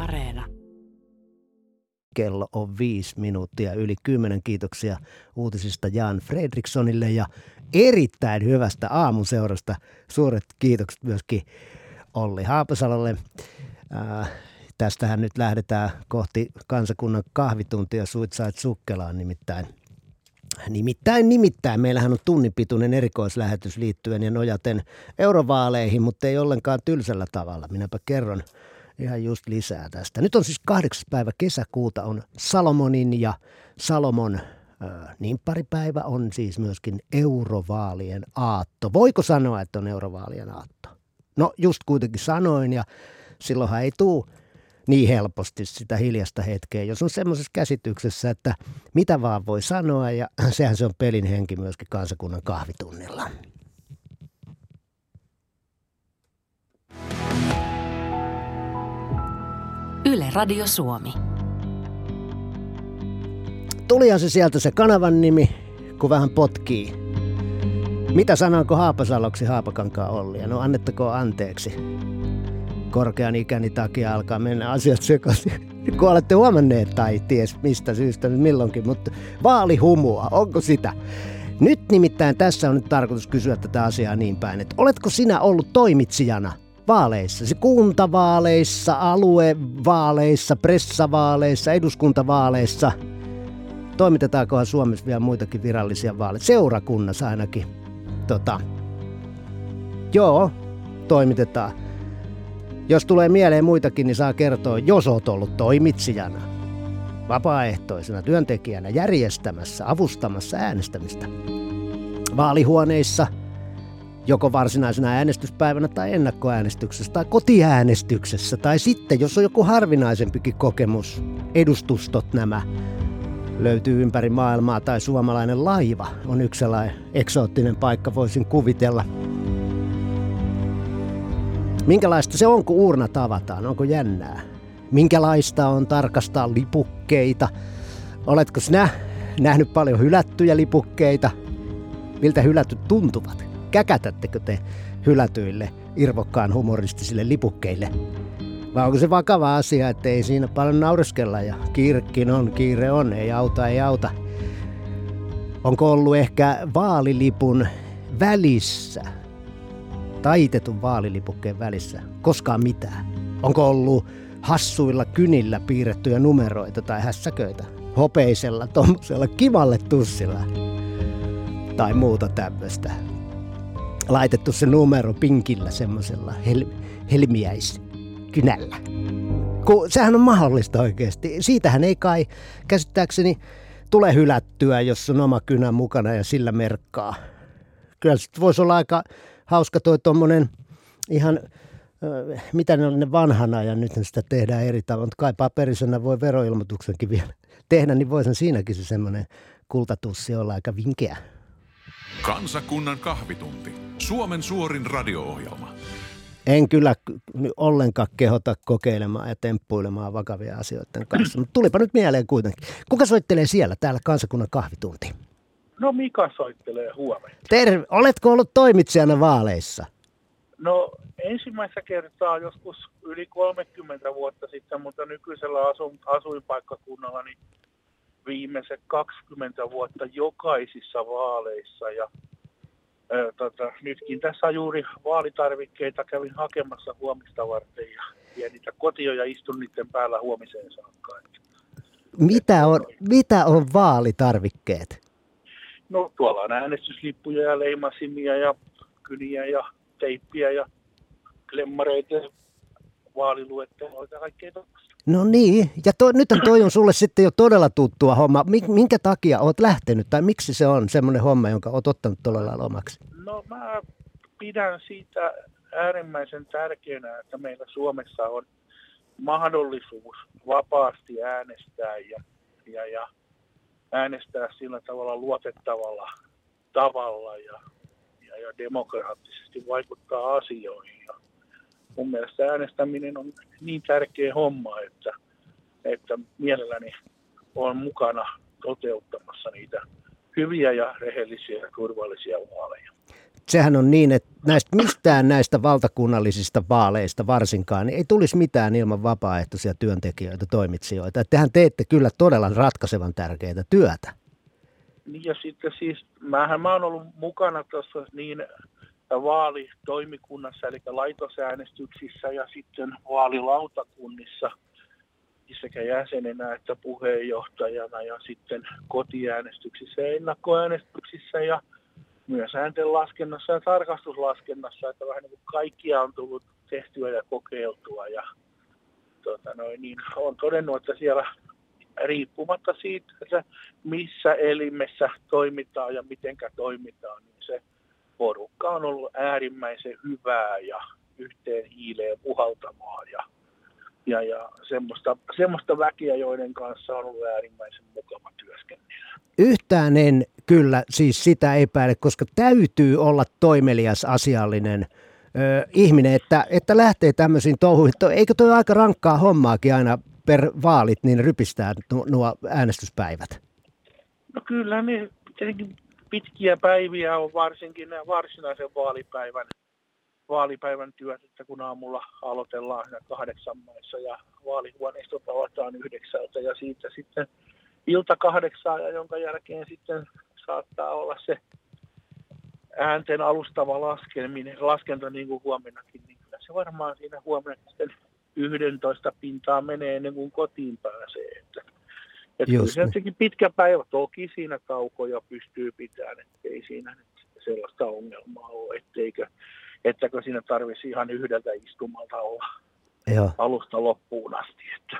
Areena. Kello on viisi minuuttia yli kymmenen. Kiitoksia uutisista Jan Fredrikssonille ja erittäin hyvästä aamuseurasta. Suuret kiitokset myöskin Olli Haapasalolle. Äh, tästähän nyt lähdetään kohti kansakunnan kahvituntia Suitsait Sukkelaan nimittäin. Nimittäin, nimittäin. Meillähän on tunnipituinen erikoislähetys liittyen ja nojaten eurovaaleihin, mutta ei ollenkaan tylsällä tavalla. Minäpä kerron ihan just lisää tästä. Nyt on siis kahdeksas päivä kesäkuuta on Salomonin ja Salomon niin pari päivä on siis myöskin eurovaalien aatto. Voiko sanoa, että on eurovaalien aatto? No just kuitenkin sanoin ja silloinhan ei tule niin helposti sitä hiljasta hetkeä, jos on semmoisessa käsityksessä, että mitä vaan voi sanoa ja sehän se on pelin henki myöskin kansakunnan kahvitunnilla. Yle Radio Suomi. Tulihan se sieltä se kanavan nimi, kun vähän potkii. Mitä sanoinko Haapasaloksi Haapakankaan Ollia? No annettako anteeksi. Korkean ikäni takia alkaa mennä asiat sekaisin. Kun olette huomanneet tai ties mistä syystä milloinkin, mutta vaalihumua, onko sitä? Nyt nimittäin tässä on nyt tarkoitus kysyä tätä asiaa niin päin, että oletko sinä ollut toimitsijana vaaleissa, se kuntavaaleissa, aluevaaleissa, pressavaaleissa, eduskuntavaaleissa. Toimitetaankohan Suomessa vielä muitakin virallisia vaaleja? Seurakunnassa ainakin. Tota. Joo, toimitetaan. Jos tulee mieleen muitakin, niin saa kertoa, jos oot ollut toimitsijana, vapaaehtoisena työntekijänä järjestämässä, avustamassa äänestämistä. Vaalihuoneissa – joko varsinaisena äänestyspäivänä tai ennakkoäänestyksessä tai kotiäänestyksessä. Tai sitten, jos on joku harvinaisempikin kokemus, edustustot nämä löytyy ympäri maailmaa tai suomalainen laiva on yksi sellainen eksoottinen paikka, voisin kuvitella. Minkälaista se on, kun uurna tavataan? Onko jännää? Minkälaista on tarkastaa lipukkeita? Oletko sinä nähnyt paljon hylättyjä lipukkeita? Miltä hylätyt tuntuvat? Käkätättekö te hylätyille irvokkaan humoristisille lipukkeille? Vai onko se vakava asia, että ei siinä paljon naureskella ja kiirekin on, kiire on, ei auta, ei auta. Onko ollut ehkä vaalilipun välissä, taitetun vaalilipukkeen välissä, koskaan mitään? Onko ollut hassuilla kynillä piirrettyjä numeroita tai hässäköitä? Hopeisella, tuommoisella kivalle tussilla tai muuta tämmöistä laitettu se numero pinkillä semmoisella hel- helmiäiskynällä. Kun sehän on mahdollista oikeasti. Siitähän ei kai käsittääkseni tule hylättyä, jos on oma kynä mukana ja sillä merkkaa. Kyllä se voisi olla aika hauska toi tuommoinen ihan, mitä ne on ne vanhana ja nyt sitä tehdään eri tavalla. Mutta kai paperisena voi veroilmoituksenkin vielä tehdä, niin voisin siinäkin se semmoinen kultatussi olla aika vinkeä. Kansakunnan kahvitunti. Suomen suorin radio-ohjelma. En kyllä ollenkaan kehota kokeilemaan ja temppuilemaan vakavia asioiden kanssa, mutta tulipa nyt mieleen kuitenkin. Kuka soittelee siellä, täällä kansakunnan kahvitunti? No Mika soittelee huomenna. Terve, oletko ollut toimitsijana vaaleissa? No ensimmäistä kertaa joskus yli 30 vuotta sitten, mutta nykyisellä asu, asuinpaikkakunnalla niin viimeiset 20 vuotta jokaisissa vaaleissa ja tota, nytkin tässä on juuri vaalitarvikkeita kävin hakemassa huomista varten ja vien niitä kotio ja istun niiden päällä huomiseen saakka. Mitä on, mitä on vaalitarvikkeet? No tuolla on äänestyslippuja ja leimasimia ja kyniä ja teippiä ja klemmareita ja vaaliluetteloita ja kaikkea No niin, ja to, nyt toi on sulle sitten jo todella tuttua homma. Minkä takia oot lähtenyt tai miksi se on semmoinen homma, jonka oot ottanut tuolla lailla omaksi? No mä pidän siitä äärimmäisen tärkeänä, että meillä Suomessa on mahdollisuus vapaasti äänestää ja, ja, ja äänestää sillä tavalla luotettavalla tavalla ja, ja, ja demokraattisesti vaikuttaa asioihin. Ja mun mielestä äänestäminen on niin tärkeä homma, että, että mielelläni on mukana toteuttamassa niitä hyviä ja rehellisiä ja turvallisia vaaleja. sehän on niin, että näistä, mistään näistä valtakunnallisista vaaleista varsinkaan niin ei tulisi mitään ilman vapaaehtoisia työntekijöitä, toimitsijoita. Että tehän teette kyllä todella ratkaisevan tärkeää työtä. Niin ja sitten siis, mähän mä oon ollut mukana tuossa niin vaalitoimikunnassa, eli laitosäänestyksissä ja sitten vaalilautakunnissa sekä jäsenenä että puheenjohtajana ja sitten kotiäänestyksissä ja ennakkoäänestyksissä ja myös äänten laskennassa ja tarkastuslaskennassa, että vähän niin kuin kaikkia on tullut tehtyä ja kokeiltua ja tota noin, niin on todennut, että siellä riippumatta siitä, että missä elimessä toimitaan ja mitenkä toimitaan, niin se porukka on ollut äärimmäisen hyvää ja yhteen hiileen puhaltamaan ja, ja, ja semmoista, semmoista väkiä, joiden kanssa on ollut äärimmäisen mukava työskennellä. Yhtään en kyllä siis sitä epäile, koska täytyy olla toimelias asiallinen ö, ihminen, että, että lähtee tämmöisiin touhuihin. Eikö toi aika rankkaa hommaakin aina per vaalit, niin rypistää nuo äänestyspäivät? No kyllä, niin tietenkin pitkiä päiviä on varsinkin varsinaisen vaalipäivän, vaalipäivän työt, että kun aamulla aloitellaan kahdeksan maissa ja vaalihuoneistot avataan yhdeksältä ja siitä sitten ilta kahdeksaa, ja jonka jälkeen sitten saattaa olla se äänten alustava laskeminen, laskenta niin kuin huomennakin, niin kyllä se varmaan siinä huomenna sitten 11 pintaa menee ennen kuin kotiin pääsee. Että, että kyllä niin. pitkä päivä, toki siinä kaukoja pystyy pitämään, että ei siinä nyt sellaista ongelmaa ole, etteikö, ettäkö siinä tarvitsisi ihan yhdeltä istumalta olla Joo. alusta loppuun asti. Että.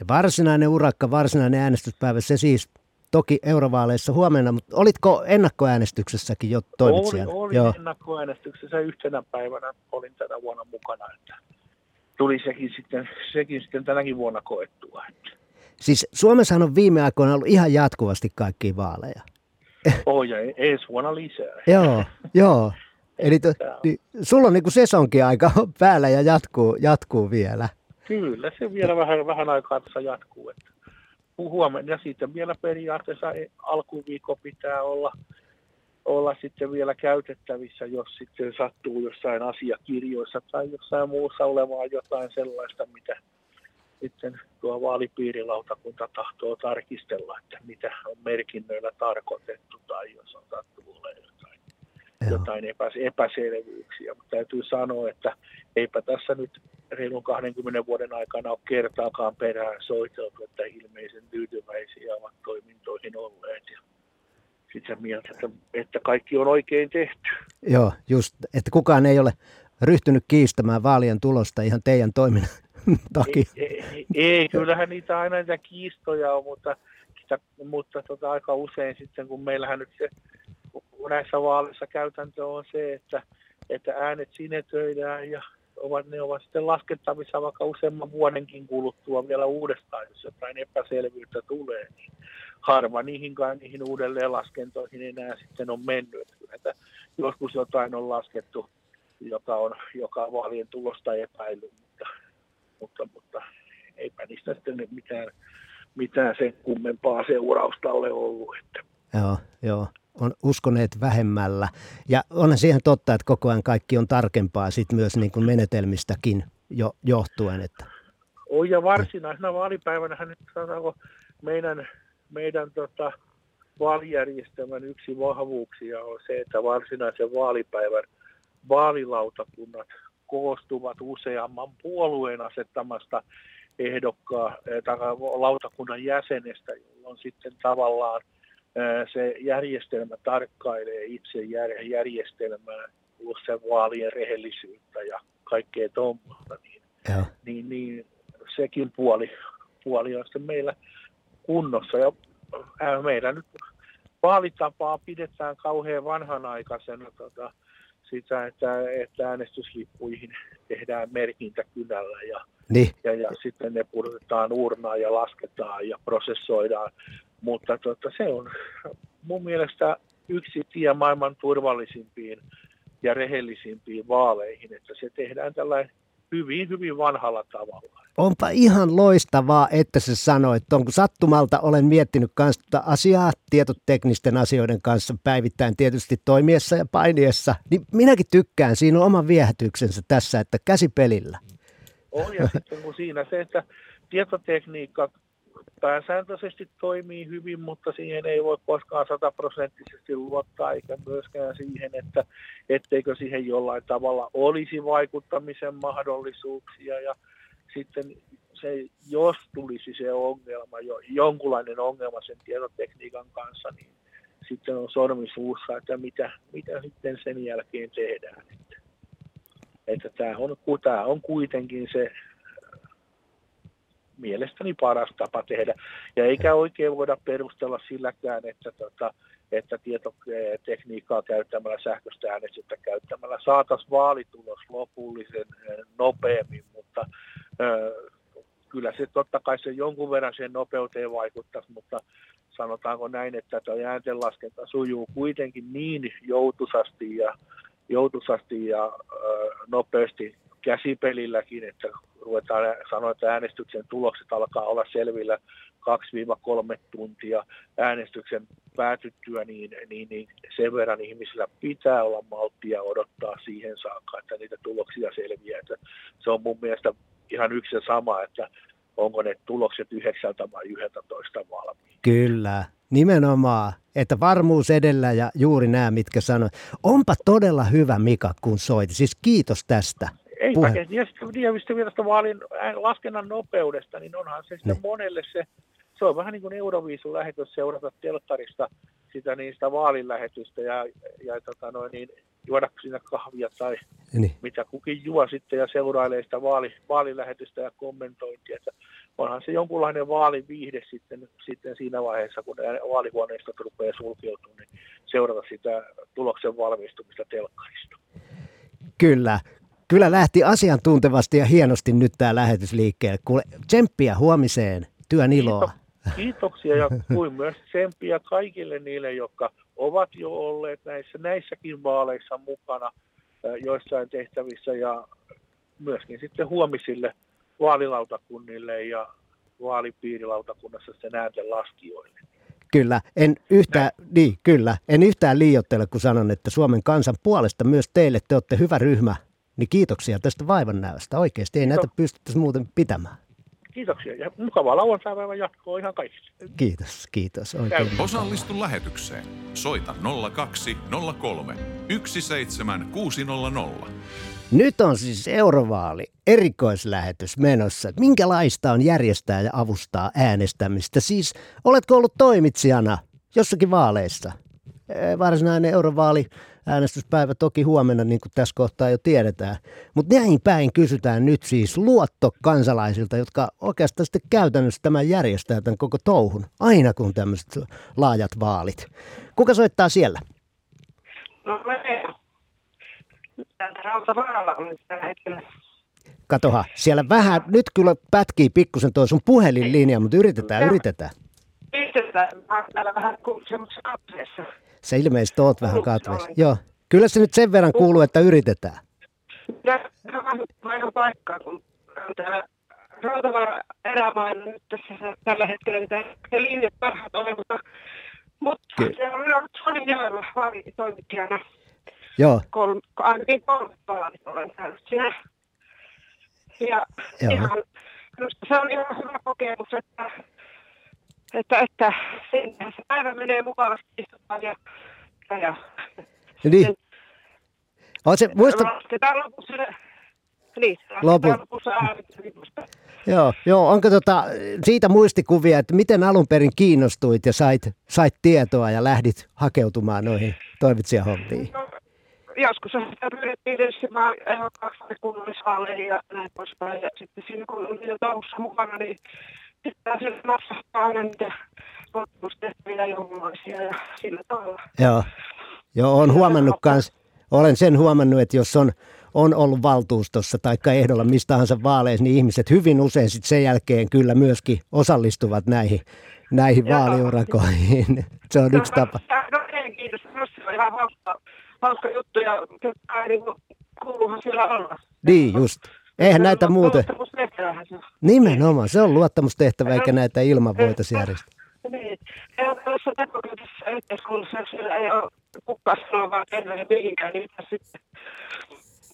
Ja varsinainen urakka, varsinainen äänestyspäivä, se siis toki eurovaaleissa huomenna, mutta olitko ennakkoäänestyksessäkin jo toimitsijana? Olin, olin Joo. ennakkoäänestyksessä yhtenä päivänä, olin tänä vuonna mukana, että tuli sekin sitten, sekin sitten tänäkin vuonna koettua. Siis Suomessahan on viime aikoina ollut ihan jatkuvasti kaikki vaaleja. Oh, ja ensi vuonna lisää. joo, joo. Eli to, niin, sulla on niin sesonkin aika päällä ja jatkuu, jatkuu vielä. Kyllä, se vielä vähän, vähän aikaa tässä jatkuu. Että huomenna ja sitten vielä periaatteessa alkuviikko pitää olla, olla sitten vielä käytettävissä, jos sitten sattuu jossain asiakirjoissa tai jossain muussa olemaan jotain sellaista, mitä sitten tuo vaalipiirilautakunta tahtoo tarkistella, että mitä on merkinnöillä tarkoitettu tai jos on olemaan jotain, jotain epäselvyyksiä. Mutta täytyy sanoa, että eipä tässä nyt reilun 20 vuoden aikana ole kertaakaan perään soiteltu, että ilmeisen tyytyväisiä ovat toimintoihin olleet. Ja sitten mieltä, että, että kaikki on oikein tehty. Joo, just, että kukaan ei ole ryhtynyt kiistämään vaalien tulosta ihan teidän toiminnan takia. Ei, ei, ei kyllähän niitä aina niitä kiistoja on, mutta, mutta tota, aika usein sitten, kun meillähän nyt se näissä vaaleissa käytäntö on se, että, että äänet sinetöidään ja ovat, ne ovat sitten laskettavissa vaikka useamman vuodenkin kuluttua vielä uudestaan, jos jotain epäselvyyttä tulee, niin harva niihinkaan niihin uudelleen laskentoihin enää sitten on mennyt. Että joskus jotain on laskettu, joka on, joka vaalien tulosta epäily, mutta, mutta, eipä niistä sitten mitään, mitään sen kummempaa seurausta ole ollut. Että. Joo, joo on uskoneet vähemmällä. Ja onhan siihen totta, että koko ajan kaikki on tarkempaa sit myös niin kuin menetelmistäkin jo, johtuen. Että. On ja varsinaisena vaalipäivänä nyt sanotaanko meidän, meidän tota, vaalijärjestelmän yksi vahvuuksia on se, että varsinaisen vaalipäivän vaalilautakunnat koostuvat useamman puolueen asettamasta ehdokkaa tai lautakunnan jäsenestä, jolloin sitten tavallaan se järjestelmä tarkkailee itse järjestelmää, plus sen vaalien rehellisyyttä ja kaikkea tuommoista, niin, niin, niin, sekin puoli, puoli on sitten meillä kunnossa. Ja meidän nyt vaalitapaa pidetään kauhean vanhanaikaisena tota, sitä, että, että äänestyslippuihin tehdään merkintä kynällä ja, niin. ja, ja sitten ne pudotetaan urnaan ja lasketaan ja prosessoidaan mutta tota, se on mun mielestä yksi tie maailman turvallisimpiin ja rehellisimpiin vaaleihin, että se tehdään tällä hyvin, hyvin vanhalla tavalla. onpa ihan loistavaa, että se sanoi, että onko sattumalta olen miettinyt kanssa tätä asiaa tietoteknisten asioiden kanssa päivittäin tietysti toimiessa ja painiessa, niin minäkin tykkään, siinä on oma viehätyksensä tässä, että käsipelillä. On ja sitten kun siinä se, että tietotekniikka pääsääntöisesti toimii hyvin, mutta siihen ei voi koskaan sataprosenttisesti luottaa, eikä myöskään siihen, että etteikö siihen jollain tavalla olisi vaikuttamisen mahdollisuuksia. Ja sitten se, jos tulisi se ongelma, jo, jonkunlainen ongelma sen tietotekniikan kanssa, niin sitten on sormi suussa, että mitä, mitä sitten sen jälkeen tehdään. Että, että tämä, on, tämä on kuitenkin se mielestäni paras tapa tehdä. Ja eikä oikein voida perustella silläkään, että, tota, että tietotekniikkaa käyttämällä, sähköistä äänestystä käyttämällä saataisiin vaalitulos lopullisen eh, nopeammin, mutta ö, kyllä se totta kai se jonkun verran sen nopeuteen vaikuttaisi, mutta sanotaanko näin, että tuo ääntenlaskenta sujuu kuitenkin niin joutusasti ja, joutusasti ja ö, nopeasti käsipelilläkin, että ruvetaan sanoa, että äänestyksen tulokset alkaa olla selvillä 2-3 tuntia äänestyksen päätyttyä, niin, niin, niin sen verran ihmisillä pitää olla malttia odottaa siihen saakka, että niitä tuloksia selviää. Että se on mun mielestä ihan yksi ja sama, että onko ne tulokset 9 vai 11 valmiin. Kyllä, nimenomaan, että varmuus edellä ja juuri nämä, mitkä sanoit. Onpa todella hyvä Mika, kun soiti. Siis kiitos tästä. Ei puhe. Ja sitten vielä tästä vaalin laskennan nopeudesta, niin onhan se sitten monelle se, se on vähän niin kuin Euroviisun lähetys seurata telkkarista sitä niistä vaalilähetystä ja, ja tota noin, niin juoda siinä kahvia tai niin. mitä kukin juo sitten ja seurailee sitä vaali, vaalilähetystä ja kommentointia. Että onhan se jonkunlainen vaaliviihde sitten, sitten siinä vaiheessa, kun vaalihuoneistot rupeaa sulkeutumaan, niin seurata sitä tuloksen valmistumista telkkarista. Kyllä, Kyllä lähti asiantuntevasti ja hienosti nyt tämä lähetys liikkeelle. Kuule, tsemppiä huomiseen, työn iloa. Kiitoksia ja kuin myös tsemppiä kaikille niille, jotka ovat jo olleet näissä, näissäkin vaaleissa mukana joissain tehtävissä ja myöskin sitten huomisille vaalilautakunnille ja vaalipiirilautakunnassa sitten äänten laskijoille. Kyllä, en yhtään, niin, kyllä, en yhtään liiottele, kun sanon, että Suomen kansan puolesta myös teille te olette hyvä ryhmä niin kiitoksia tästä vaivannäöstä. Oikeasti ei Kiitos. näitä pystyttäisi muuten pitämään. Kiitoksia ja mukavaa lauantai jatkoa ihan kaikille. Kiitos, kiitos. Oikein Osallistu lähetykseen. Soita 0203 17600. Nyt on siis eurovaali erikoislähetys menossa. Minkälaista on järjestää ja avustaa äänestämistä? Siis oletko ollut toimitsijana jossakin vaaleissa? Varsinainen eurovaali äänestyspäivä toki huomenna, niin kuin tässä kohtaa jo tiedetään. Mutta näin päin kysytään nyt siis luotto kansalaisilta, jotka oikeastaan sitten käytännössä tämän järjestää tämän koko touhun, aina kun tämmöiset laajat vaalit. Kuka soittaa siellä? No me. Täältä Rautavaaralla on tällä hetkellä. Katoha, siellä vähän, nyt kyllä pätkii pikkusen tuo sun puhelinlinja, mutta yritetään, yritetään. Yritetään, mä täällä vähän semmoisessa katseessa. Sä ilmeisesti oot vähän katveessa. Joo. Kyllä se nyt sen verran kuuluu, että yritetään. Ja vähän paikkaa, kun täällä Rautavaara erämailla nyt tässä tällä hetkellä mitä se linjat parhaat ole, mutta, mutta se on ollut Sonin Jaella vaalitoimittajana. Joo. Kolme, ainakin kolme vaalit olen käynyt siinä. Ja Joo. ihan, se on ihan hyvä kokemus, että että, että sinne se päivä menee mukavasti istumaan ja, ja niin. On se, muista... Lasketaan lopussa niin, Lopu... lopussa Joo, joo, onko tota, siitä muistikuvia, että miten alun perin kiinnostuit ja sait, sait tietoa ja lähdit hakeutumaan noihin toimitsijahommiin? No, joskus sitä pyydettiin tietysti ehdokkaaksi kunnallisvaaleihin ja näin poispäin. Ja sitten siinä kun olin touhussa mukana, niin sitten sille napsahtaa aina niitä ja sillä tavalla. Joo, Joo olen huomannut kans, olen sen huomannut, että jos on, on ollut valtuustossa tai ehdolla mistä tahansa vaaleissa, niin ihmiset hyvin usein sit sen jälkeen kyllä myöskin osallistuvat näihin, näihin vaaliurakoihin. Se on yksi tapa. No ei, kiitos. Se on ihan hauska, hauska juttu ja niin kuuluuhan siellä olla. Niin, just. Eihän näitä muuten. Nimenomaan, se on luottamustehtävä eikä näitä ilman voitaisiin järjestää. Niin. Ja tuossa tekokriittisessä yhteiskunnassa, jos siellä ei ole kukaan sanoa vaan kenelle mihinkään, niin mitä sitten?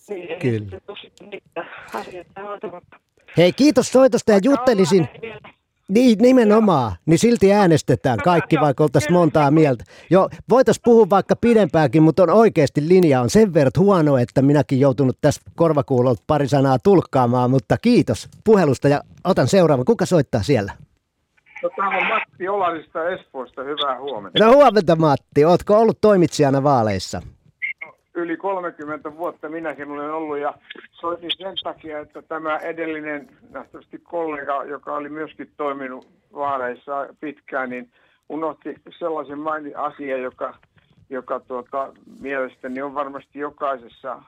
Niin, Kyllä. sitten tule sitten mitään asioita hoitamatta. Hei, kiitos soitosta ja juttelisin. Niin, nimenomaan. Niin silti äänestetään kaikki, vaikka oltaisiin montaa mieltä. Joo, voitaisiin puhua vaikka pidempääkin, mutta on oikeasti linja on sen verran huono, että minäkin joutunut tässä korvakuulolta pari sanaa tulkkaamaan, mutta kiitos puhelusta ja otan seuraavan. Kuka soittaa siellä? No, täällä on Matti Olarista Espoosta. Hyvää huomenta. No huomenta Matti, ootko ollut toimitsijana vaaleissa? Yli 30 vuotta minäkin olen ollut ja soitin sen takia, että tämä edellinen nähtävästi kollega, joka oli myöskin toiminut vaaleissa pitkään, niin unohti sellaisen maini asian, joka, joka tuota, mielestäni on varmasti jokaisessa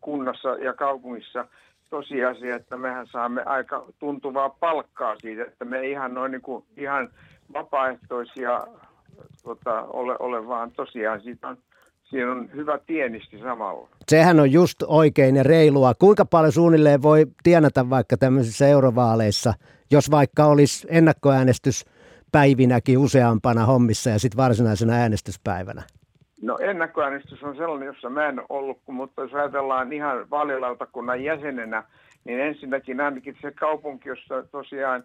kunnassa ja kaupungissa tosiasia, että mehän saamme aika tuntuvaa palkkaa siitä, että me ihan noin niin kuin, ihan vapaaehtoisia tota, ole, ole, vaan tosiaan siitä on, siinä on hyvä tienisti samalla. Sehän on just oikein ja reilua. Kuinka paljon suunnilleen voi tienata vaikka tämmöisissä eurovaaleissa, jos vaikka olisi ennakkoäänestyspäivinäkin useampana hommissa ja sitten varsinaisena äänestyspäivänä? No ennakkoäänestys on sellainen, jossa mä en ollut, mutta jos ajatellaan ihan vaalilautakunnan jäsenenä, niin ensinnäkin ainakin se kaupunki, jossa tosiaan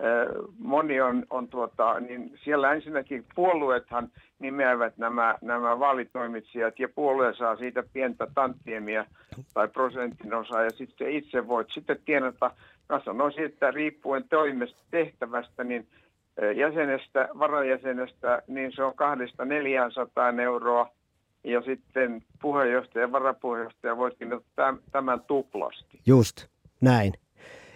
eh, moni on, on tuota, niin siellä ensinnäkin puolueethan nimeävät nämä, nämä vaalitoimitsijat ja puolue saa siitä pientä tanttiemiä tai prosentin osaa ja sitten itse voit sitten tienata, mä sanoisin, että riippuen toimesta tehtävästä, niin jäsenestä, varajäsenestä, niin se on kahdesta 400 euroa ja sitten puheenjohtaja ja varapuheenjohtaja voitkin ottaa tämän tuplasti. Just, näin.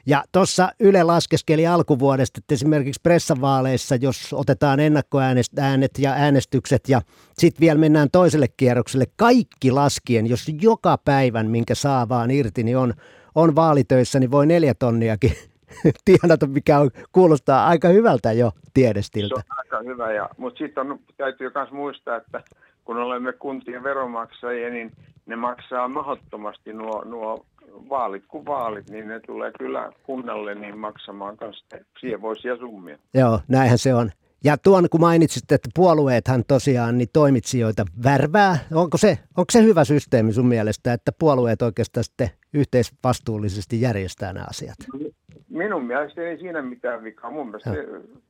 Ja tuossa Yle laskeskeli alkuvuodesta, että esimerkiksi pressavaaleissa, jos otetaan ennakkoäänet ja äänestykset ja sitten vielä mennään toiselle kierrokselle, kaikki laskien, jos joka päivän, minkä saa vaan irti, niin on, on vaalitöissä, niin voi neljä tonniakin tienata, mikä on, kuulostaa aika hyvältä jo Se tiedestiltä. on aika hyvä, ja, mutta sitten täytyy myös muistaa, että kun olemme kuntien veronmaksajia, niin ne maksaa mahdottomasti nuo, nuo vaalit kuin vaalit, niin ne tulee kyllä kunnalle niin maksamaan kanssa sievoisia summia. Joo, näinhän se on. Ja tuon, kun mainitsit, että puolueethan tosiaan niin toimitsijoita värvää, onko se, onko se hyvä systeemi sun mielestä, että puolueet oikeastaan sitten yhteisvastuullisesti järjestää nämä asiat? Minun mielestä ei siinä mitään vikaa. Mun mielestä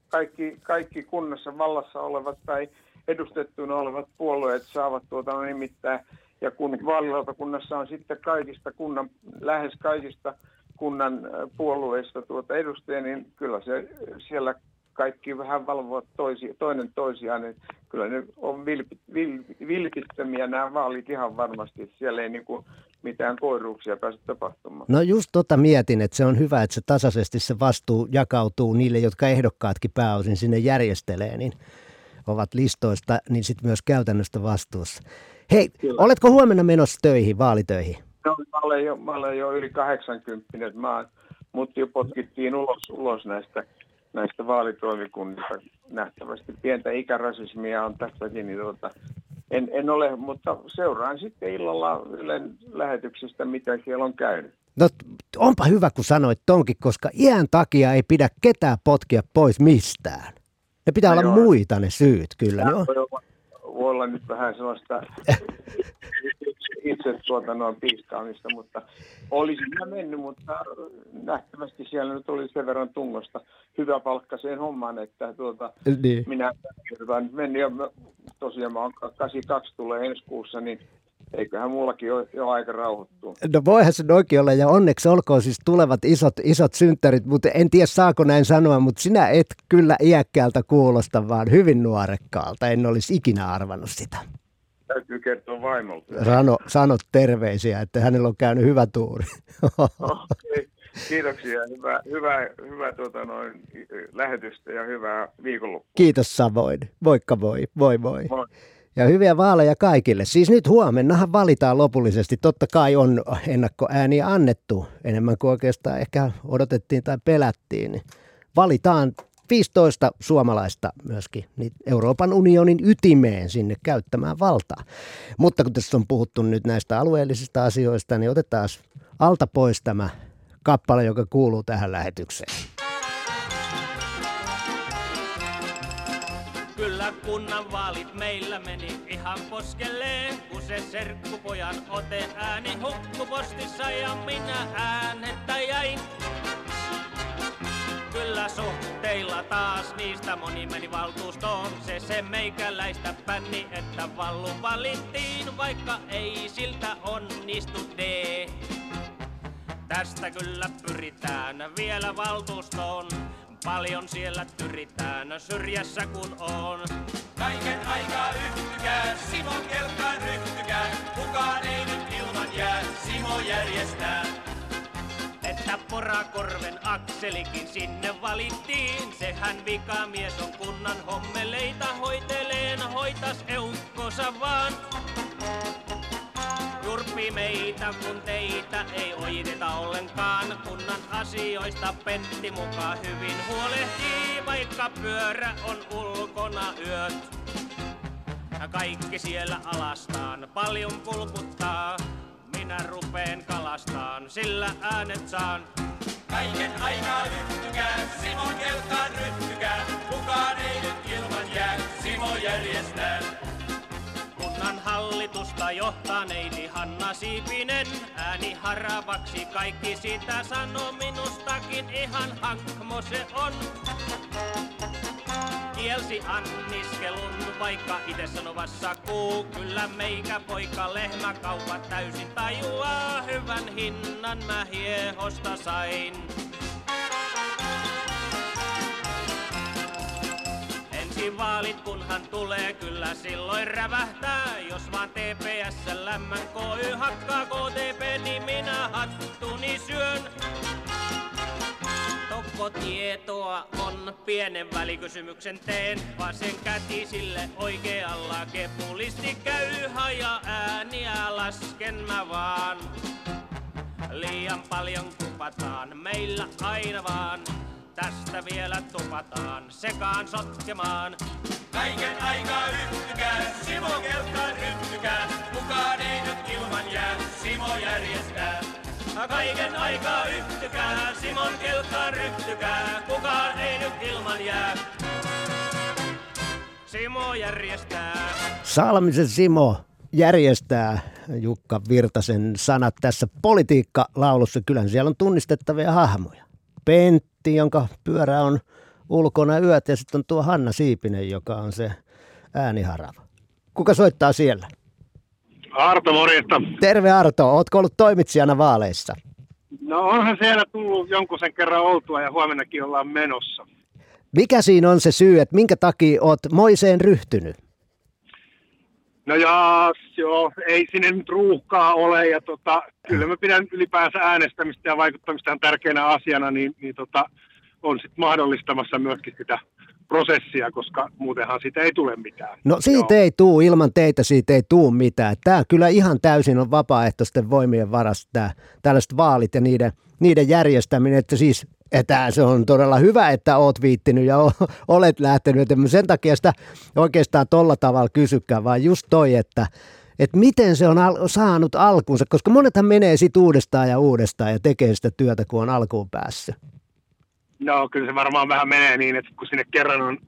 kaikki, kaikki kunnassa vallassa olevat tai edustettuna olevat puolueet saavat tuota nimittäin, ja kun vaalilautakunnassa on sitten kaikista kunnan, lähes kaikista kunnan puolueista tuota edustajia, niin kyllä se siellä kaikki vähän valvovat toisi, toinen toisiaan, niin kyllä ne on vilpi, vil, vilpittömiä nämä vaalit ihan varmasti, siellä ei niin kuin mitään koiruuksia pääse tapahtumaan. No just tota mietin, että se on hyvä, että se tasaisesti se vastuu jakautuu niille, jotka ehdokkaatkin pääosin sinne järjestelee, niin ovat listoista, niin sitten myös käytännöstä vastuussa. Hei, Kyllä. oletko huomenna menossa töihin, vaalitöihin? No, mä, olen jo, mä olen jo yli 80, että mä, mut jo potkittiin ulos, ulos näistä, näistä vaalitoimikunnista nähtävästi. Pientä ikärasismia on tässäkin, niin tuota, en, en ole, mutta seuraan sitten illalla Ylen lähetyksistä, mitä siellä on käynyt. No onpa hyvä, kun sanoit tonkin, koska iän takia ei pidä ketään potkia pois mistään. Ne pitää No olla joo. muita ne syyt, kyllä. Ne on. Voi olla, voi olla nyt vähän sellaista itse tuota noin piiskaamista, mutta olisin mä mennyt, mutta nähtävästi siellä nyt oli sen verran tungosta hyvä palkkaseen hommaan, että tuota, Niin. minä kertaan nyt mennyt ja mä- tosiaan mä oon 82 tulee ensi kuussa, niin eiköhän mullakin ole jo aika rauhoittua. No voihan se noinkin olla ja onneksi olkoon siis tulevat isot, isot synttärit, mutta en tiedä saako näin sanoa, mutta sinä et kyllä iäkkäältä kuulosta, vaan hyvin nuorekkaalta. En olisi ikinä arvannut sitä. Täytyy kertoa vaimolta. Sano, sano terveisiä, että hänellä on käynyt hyvä tuuri. Okei. Kiitoksia. Hyvää, hyvää, hyvää tuota noin, lähetystä ja hyvää viikonloppua. Kiitos Savoin. Moikka voi, voi moi. Moi. Ja hyviä vaaleja kaikille. Siis nyt huomennahan valitaan lopullisesti. Totta kai on ennakkoääniä annettu enemmän kuin oikeastaan ehkä odotettiin tai pelättiin. Niin Valitaan 15 suomalaista myöskin niin Euroopan unionin ytimeen sinne käyttämään valtaa. Mutta kun tässä on puhuttu nyt näistä alueellisista asioista, niin otetaan alta pois tämä kappale, joka kuuluu tähän lähetykseen. Kunnan vaalit meillä meni ihan poskelleen, kun se serkkupojan ote ääni hukkupostissa ja minä äänettä jäin. Kyllä suhteilla taas niistä moni meni valtuustoon. Se se meikäläistä pänni, että vallu valittiin, vaikka ei siltä onnistu tee. Tästä kyllä pyritään vielä valtuustoon. Paljon siellä tyritään, syrjässä kun on. Kaiken aikaa yhtykää, Simon kelkkaan ryhtykää. Kukaan ei nyt ilman jää, Simo järjestää. Että porakorven akselikin sinne valittiin. Sehän vikamies on kunnan hommeleita hoiteleen, hoitas eukkosa vaan. Jurppi meitä, kun teitä ei ojiteta ollenkaan. Kunnan asioista Pentti mukaan hyvin huolehtii, vaikka pyörä on ulkona yöt. Ja kaikki siellä alastaan paljon pulputtaa. Minä rupeen kalastaan, sillä äänet saan. Kaiken aikaa ryhtykää, Simon kelkaan ryhtykää. Kukaan ei nyt ilman jää, Simo järjestää. Kunnan hallitusta johtaa neiti Hanna Siipinen. Ääni haravaksi kaikki sitä sanoo minustakin ihan hankmo se on. Kielsi anniskelun, vaikka itse sanovassa kuu. Kyllä meikä poika lehmäkauppa täysin tajuaa. Hyvän hinnan mä hiehosta sain. Ensi vaalit kunhan tulee, kyllä silloin rävähtää. Jos vaan TPS lämmän KY hakkaa KTP, niin minä hattuni syön. Tietoa on, pienen välikysymyksen teen. Vasen käti sille oikealla kepulisti käy haja ääniä lasken mä vaan. Liian paljon kupataan meillä aina vaan. Tästä vielä tupataan sekaan sotkemaan. Kaiken aikaa ryhtykää, Simo kelkkaan ryhtykää. Kukaan ei nyt ilman jää, Simo järjestää. Kaiken aikaa yhtykää, Simon kelkkaan ryhtykää. Kukaan ei nyt ilman jää. Simo järjestää. Salmisen Simo järjestää Jukka Virtasen sanat tässä politiikka-laulussa. Kyllä siellä on tunnistettavia hahmoja. Pentti, jonka pyörä on ulkona yöt ja sitten on tuo Hanna Siipinen, joka on se ääniharava. Kuka soittaa siellä? Arto, morjesta. Terve Arto, ootko ollut toimitsijana vaaleissa? No onhan siellä tullut jonkun sen kerran oltua ja huomennakin ollaan menossa. Mikä siinä on se syy, että minkä takia oot moiseen ryhtynyt? No ja joo, ei sinne nyt ruuhkaa ole ja tota, kyllä mä pidän ylipäänsä äänestämistä ja vaikuttamista tärkeänä asiana, niin, niin tota, on sitten mahdollistamassa myöskin sitä prosessia, koska muutenhan siitä ei tule mitään. No siitä Joo. ei tuu, ilman teitä siitä ei tuu mitään. Tämä kyllä ihan täysin on vapaaehtoisten voimien varassa tämä, tällaiset vaalit ja niiden, niiden järjestäminen, että siis että se on todella hyvä, että oot viittinyt ja olet lähtenyt. Että sen takia sitä oikeastaan tolla tavalla kysykään, vaan just toi, että, että miten se on al- saanut alkunsa, koska monethan menee sitten uudestaan ja uudestaan ja tekee sitä työtä, kun on alkuun päässyt. No kyllä se varmaan vähän menee niin, että kun sinne kerran on,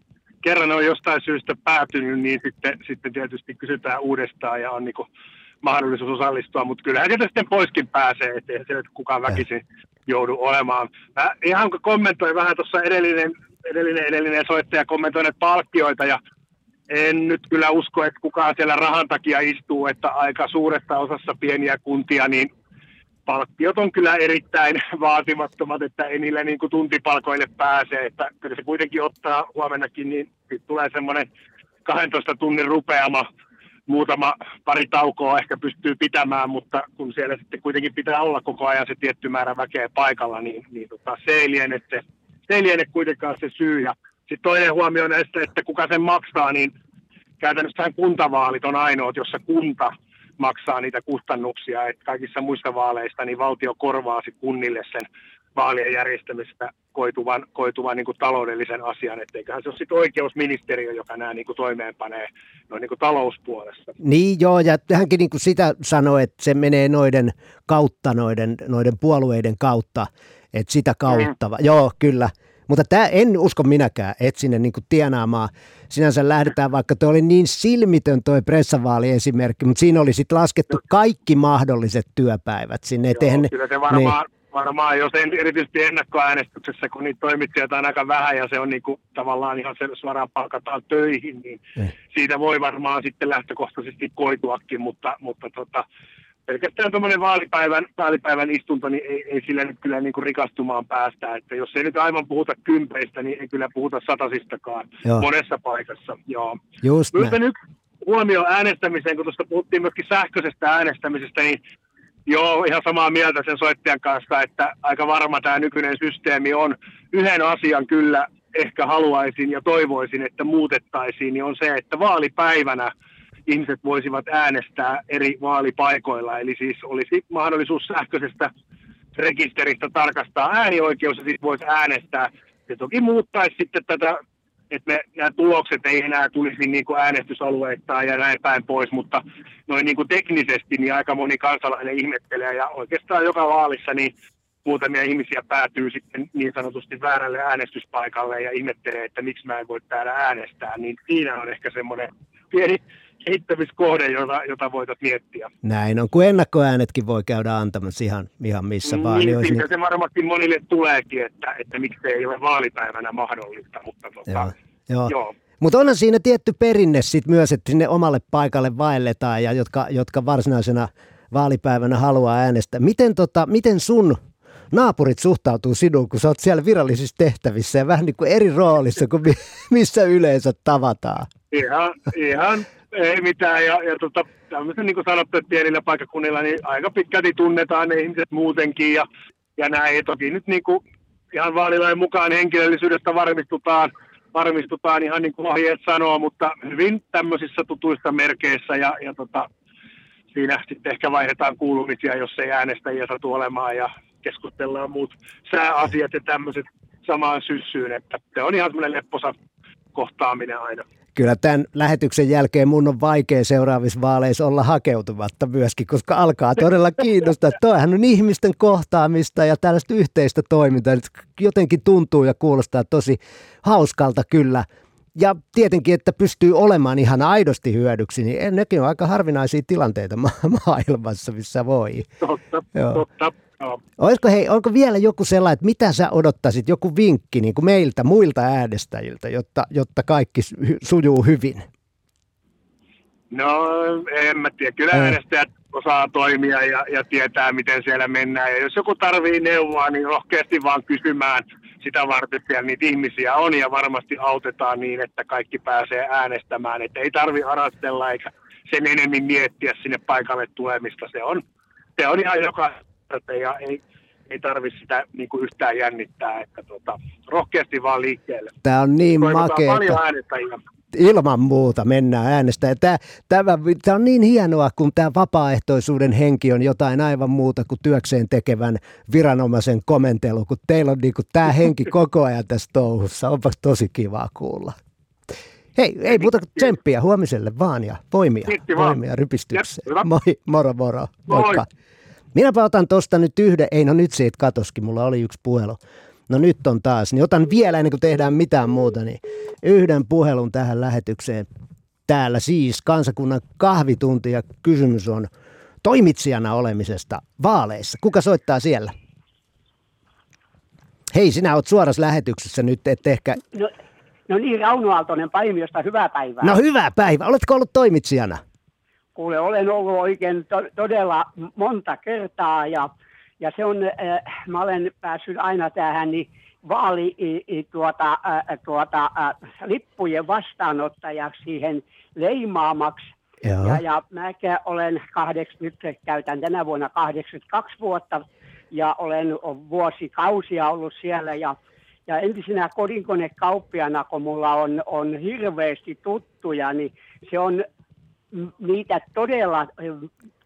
kerran on jostain syystä päätynyt, niin sitten, sitten tietysti kysytään uudestaan ja on niin mahdollisuus osallistua, mutta kyllähän sieltä sitten poiskin pääsee, ettei se kukaan väkisin joudu olemaan. Mä ihan kommentoin vähän tuossa edellinen, edellinen, edellinen soittaja kommentoi näitä palkkioita ja en nyt kyllä usko, että kukaan siellä rahan takia istuu, että aika suuresta osassa pieniä kuntia niin palkkiot on kyllä erittäin vaatimattomat, että ei niille niin kuin tuntipalkoille pääse, että kyllä se kuitenkin ottaa huomennakin, niin tulee semmoinen 12 tunnin rupeama, muutama pari taukoa ehkä pystyy pitämään, mutta kun siellä sitten kuitenkin pitää olla koko ajan se tietty määrä väkeä paikalla, niin, niin tota, se, ei liene se, se ei liene kuitenkaan se syy. Ja sitten toinen huomio näistä, että kuka sen maksaa, niin käytännössä kuntavaalit on ainoat, jossa kunta maksaa niitä kustannuksia, että kaikissa muissa vaaleista niin valtio korvaa kunnille sen vaalien järjestämistä koituvan, koituvan niin kuin taloudellisen asian, että eiköhän se ole sitten oikeusministeriö, joka nämä niin kuin toimeenpanee noin niin kuin talouspuolessa. Niin joo, ja hänkin niin kuin sitä sanoi, että se menee noiden kautta, noiden, noiden puolueiden kautta, että sitä kautta. Mm. Joo, kyllä. Mutta tämä en usko minäkään, että sinne niin kuin tienaamaan sinänsä lähdetään, vaikka tuo oli niin silmitön tuo pressavaali esimerkki, mutta siinä oli sitten laskettu kaikki mahdolliset työpäivät sinne. Joo, eihän, kyllä se varmaan, niin. Varmaan, jos en, erityisesti ennakkoäänestyksessä, kun niitä toimittajia on aika vähän ja se on niin kuin, tavallaan ihan se suoraan palkataan töihin, niin eh. siitä voi varmaan sitten lähtökohtaisesti koituakin, mutta, mutta tota, pelkästään tuommoinen vaalipäivän, vaalipäivän istunto, niin ei, ei sillä nyt kyllä niin kuin rikastumaan päästä. Että jos ei nyt aivan puhuta kympeistä, niin ei kyllä puhuta satasistakaan Joo. monessa paikassa. Joo. Just yksi huomio äänestämiseen, kun tuosta puhuttiin myöskin sähköisestä äänestämisestä, niin joo, ihan samaa mieltä sen soittajan kanssa, että aika varma tämä nykyinen systeemi on. Yhden asian kyllä ehkä haluaisin ja toivoisin, että muutettaisiin, niin on se, että vaalipäivänä – ihmiset voisivat äänestää eri vaalipaikoilla. Eli siis olisi mahdollisuus sähköisestä rekisteristä tarkastaa äänioikeus ja sitten voisi äänestää. Se toki muuttaisi sitten tätä, että me, nämä tulokset ei enää tulisi niin kuin äänestysalueittain ja näin päin pois, mutta noin niin kuin teknisesti niin aika moni kansalainen ihmettelee ja oikeastaan joka vaalissa niin muutamia ihmisiä päätyy sitten niin sanotusti väärälle äänestyspaikalle ja ihmettelee, että miksi mä en voi täällä äänestää, niin siinä on ehkä semmoinen pieni kehittämiskohde, jota, jota voitaisiin miettiä. Näin on, kun ennakkoäänetkin voi käydä antamassa ihan, ihan missä vaan. Niin, niin, niin... se varmasti monille tuleekin, että, että miksi ei ole vaalipäivänä mahdollista, mutta tota, joo. joo. Mutta onhan siinä tietty perinne sit myös, että sinne omalle paikalle vaelletaan ja jotka, jotka varsinaisena vaalipäivänä haluaa äänestää. Miten, tota, miten sun naapurit suhtautuu sinuun, kun sä oot siellä virallisissa tehtävissä ja vähän niin kuin eri roolissa kuin missä yleensä tavataan? Ihan, ihan ei mitään. Ja, ja tota, tämmöisen niin kuin sanottu, että pienillä paikkakunnilla niin aika pitkälti tunnetaan ne ihmiset muutenkin ja, ja näin. Ja toki nyt niin kuin ihan vaalilain mukaan henkilöllisyydestä varmistutaan, varmistutaan ihan niin kuin ohjeet sanoo, mutta hyvin tämmöisissä tutuissa merkeissä ja, ja tota, siinä sitten ehkä vaihdetaan kuulumisia, jos ei äänestäjiä satu olemaan ja keskustellaan muut sääasiat ja tämmöiset samaan syssyyn, että se on ihan semmoinen lepposa kohtaaminen aina kyllä tämän lähetyksen jälkeen mun on vaikea seuraavissa vaaleissa olla hakeutumatta myöskin, koska alkaa todella kiinnostaa. Toihan on ihmisten kohtaamista ja tällaista yhteistä toimintaa. Jotenkin tuntuu ja kuulostaa tosi hauskalta kyllä. Ja tietenkin, että pystyy olemaan ihan aidosti hyödyksi, niin nekin on aika harvinaisia tilanteita ma- maailmassa, missä voi. Totta, Joo. totta. Joo. Olisiko, hei, onko vielä joku sellainen, että mitä sä odottaisit, joku vinkki niin kuin meiltä, muilta äänestäjiltä, jotta, jotta kaikki sujuu hyvin? No, en mä tiedä. Kyllä äänestäjät osaa toimia ja, ja tietää, miten siellä mennään. Ja jos joku tarvii neuvoa, niin rohkeasti vaan kysymään sitä varten siellä niitä ihmisiä on ja varmasti autetaan niin, että kaikki pääsee äänestämään. Että ei tarvi arastella eikä sen enemmän miettiä sinne paikalle tulemista. Se on, se on ihan joka ja ei, ei tarvitse sitä niin kuin yhtään jännittää, että tota, rohkeasti vaan liikkeelle. Tämä on niin makeaa. Ilman muuta mennään äänestämään. Tämä, tämä, tämä on niin hienoa, kun tämä vapaaehtoisuuden henki on jotain aivan muuta kuin työkseen tekevän viranomaisen komentelu, kun teillä on niin kuin tämä henki koko ajan tässä touhussa. Onpa tosi kiva kuulla. Hei, ei muuta kuin tsemppiä huomiselle vaan ja voimia, voimia rypistykseen. Moi, moro moro. Moikka. Moi. Minäpä otan tuosta nyt yhden, ei no nyt siitä katoskin, mulla oli yksi puhelu. No nyt on taas, niin otan vielä ennen kuin tehdään mitään muuta, niin yhden puhelun tähän lähetykseen. Täällä siis kansakunnan kahvitunti ja kysymys on toimitsijana olemisesta vaaleissa. Kuka soittaa siellä? Hei, sinä olet suorassa lähetyksessä nyt, et ehkä... No, no niin, Rauno Aaltonen Paimiosta, hyvää päivää. No hyvää päivää. Oletko ollut toimitsijana? Kuule, olen ollut oikein to- todella monta kertaa ja, ja se on, äh, mä olen päässyt aina tähän niin vaali tuota, äh, tuota, äh, lippujen vastaanottajaksi siihen leimaamaksi. Joo. Ja, ja mä olen 80, käytän tänä vuonna 82 vuotta ja olen vuosikausia ollut siellä ja ja entisenä kodinkonekauppiana, kun mulla on, on hirveästi tuttuja, niin se on niitä todella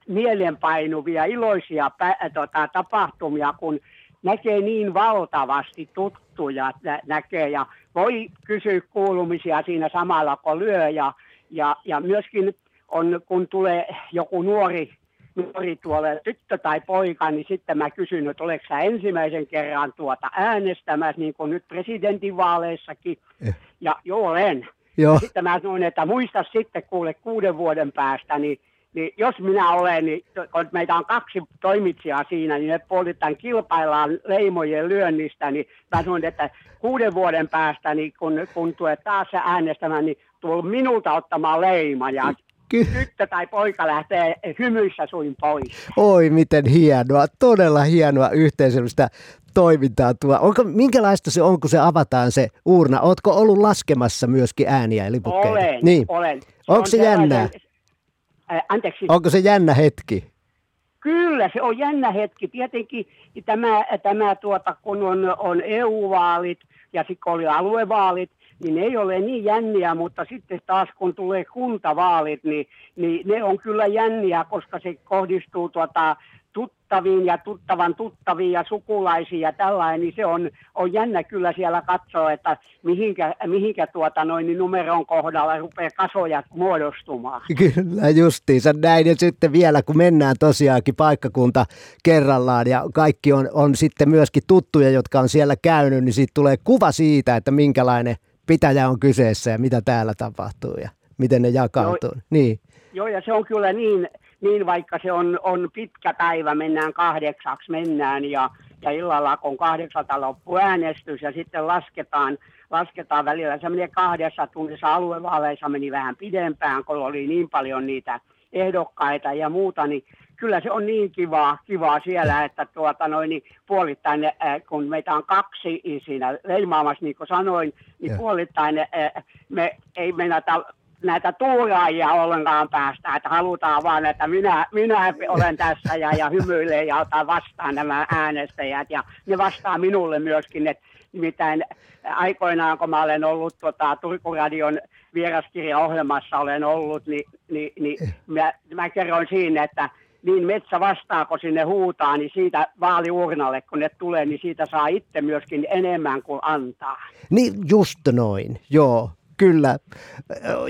mielenpainuvia, iloisia pä, tota, tapahtumia, kun näkee niin valtavasti tuttuja nä- näkee ja voi kysyä kuulumisia siinä samalla kun lyö ja, ja, ja myöskin on, kun tulee joku nuori, nuori tuolle tyttö tai poika, niin sitten mä kysyn, että oletko sä ensimmäisen kerran tuota äänestämässä, niin kuin nyt presidentinvaaleissakin. Eh. Ja joo, olen. Joo. Sitten mä sanoin, että muista sitten kuule kuuden vuoden päästä, niin, niin jos minä olen, niin kun meitä on kaksi toimitsijaa siinä, niin ne puolittain kilpaillaan leimojen lyönnistä, niin mä sanoin, että kuuden vuoden päästä, niin kun, kun tulee taas se äänestämään, niin tuolla minulta ottamaan leima ja Ky- tyttö tai poika lähtee hymyissä suin pois. Oi, miten hienoa. Todella hienoa yhteisöllistä toimintaa tuo. Onko, minkälaista se on, kun se avataan se uurna? Ootko ollut laskemassa myöskin ääniä ja? Olen, Niin. olen. Onko on se jännää? sellaisen- Ä, anteeksi. Onko se jännä hetki? Kyllä, se on jännä hetki. Tietenkin tämä, tämä tuota, kun on, on EU-vaalit ja sitten oli aluevaalit, niin ei ole niin jänniä, mutta sitten taas kun tulee kuntavaalit, niin, niin ne on kyllä jänniä, koska se kohdistuu tuota, tuttaviin ja tuttavan tuttaviin ja sukulaisiin ja tällainen, niin se on, on jännä kyllä siellä katsoa, että mihinkä, mihinkä tuota noin niin numeron kohdalla rupeaa kasoja muodostumaan. Kyllä justiinsa näin. Ja sitten vielä, kun mennään tosiaankin paikkakunta kerrallaan ja kaikki on, on sitten myöskin tuttuja, jotka on siellä käynyt, niin siitä tulee kuva siitä, että minkälainen pitäjä on kyseessä ja mitä täällä tapahtuu ja miten ne jakautuu. Niin. Joo, ja se on kyllä niin, niin vaikka se on, on pitkä päivä, mennään kahdeksaksi, mennään ja, ja illalla kun kahdeksalta loppu äänestys ja sitten lasketaan, lasketaan välillä. Se menee kahdessa tunnissa aluevaaleissa meni vähän pidempään, kun oli niin paljon niitä ehdokkaita ja muuta, niin kyllä se on niin kivaa, kivaa siellä, että tuota noin, niin puolittain, äh, kun meitä on kaksi siinä leimaamassa, niin kuin sanoin, niin Joo. puolittain äh, me ei mennä näitä tuuraajia ollenkaan päästä, että halutaan vaan, että minä, minä olen tässä ja, ja hymyilen ja otan vastaan nämä äänestäjät ja ne vastaa minulle myöskin, että nimittäin aikoinaan kun mä olen ollut tota, Turku Radion vieraskirjaohjelmassa olen ollut, niin, niin, niin mä, mä kerroin siinä, että niin metsä vastaa, kun sinne huutaa, niin siitä vaaliurnalle, kun ne tulee, niin siitä saa itse myöskin enemmän kuin antaa. Niin just noin, joo, kyllä.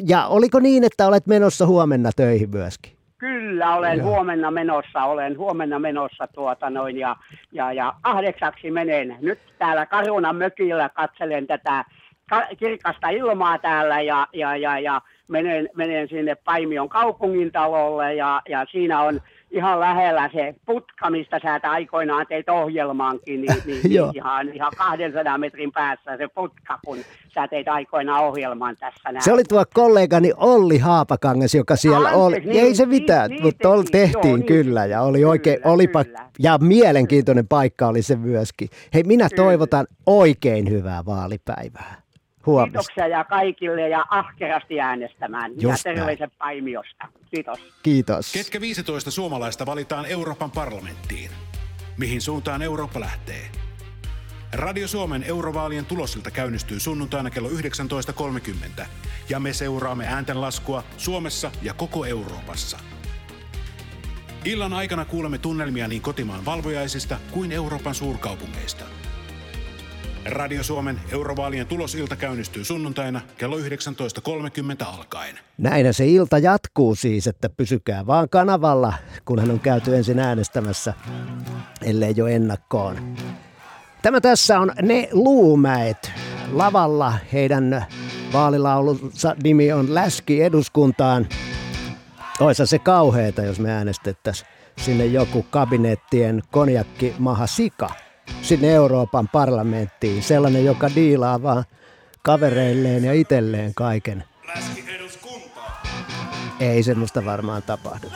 Ja oliko niin, että olet menossa huomenna töihin myöskin? Kyllä, olen Joo. huomenna menossa, olen huomenna menossa tuota noin ja, ja, ja kahdeksaksi menen. Nyt täällä Karunan mökillä katselen tätä ka- kirkasta ilmaa täällä ja, ja, ja, ja menen, menen sinne Paimion kaupungin talolle ja, ja siinä on ihan lähellä se putka, mistä sä aikoinaan teit ohjelmaankin, niin, niin, niin ihan, ihan 200 metrin päässä se putka, kun sä teit aikoinaan ohjelman tässä näin. Se oli tuo kollegani Olli Haapakangas, joka siellä Anteeksi, oli. niin, Ei se niin, mitään, niin mutta ol, tehtiin, tehtiin joo, niin kyllä ja oli tehtiin, oikein, kyllä, olipa, kyllä. ja mielenkiintoinen paikka oli se myöskin. Hei, minä Kyllä. toivotan oikein hyvää vaalipäivää. Huomista. Kiitoksia ja kaikille ja ahkerasti äänestämään. Just ja näin. terveiset Paimiosta. Kiitos. Kiitos. Ketkä 15 suomalaista valitaan Euroopan parlamenttiin? Mihin suuntaan Eurooppa lähtee? Radio Suomen eurovaalien tulosilta käynnistyy sunnuntaina kello 19.30 ja me seuraamme ääntenlaskua Suomessa ja koko Euroopassa. Illan aikana kuulemme tunnelmia niin kotimaan valvojaisista kuin Euroopan suurkaupungeista. Radio Suomen eurovaalien tulosilta käynnistyy sunnuntaina kello 19.30 alkaen. Näinä se ilta jatkuu siis, että pysykää vaan kanavalla, kunhan on käyty ensin äänestämässä, ellei jo ennakkoon. Tämä tässä on Ne Luumäet. Lavalla heidän vaalilaulunsa nimi on Läski eduskuntaan. Oisa se kauheeta, jos me äänestettäisiin sinne joku kabinettien konjakki maha sika sinne Euroopan parlamenttiin. Sellainen, joka diilaa vaan kavereilleen ja itselleen kaiken. Ei semmoista varmaan tapahdu.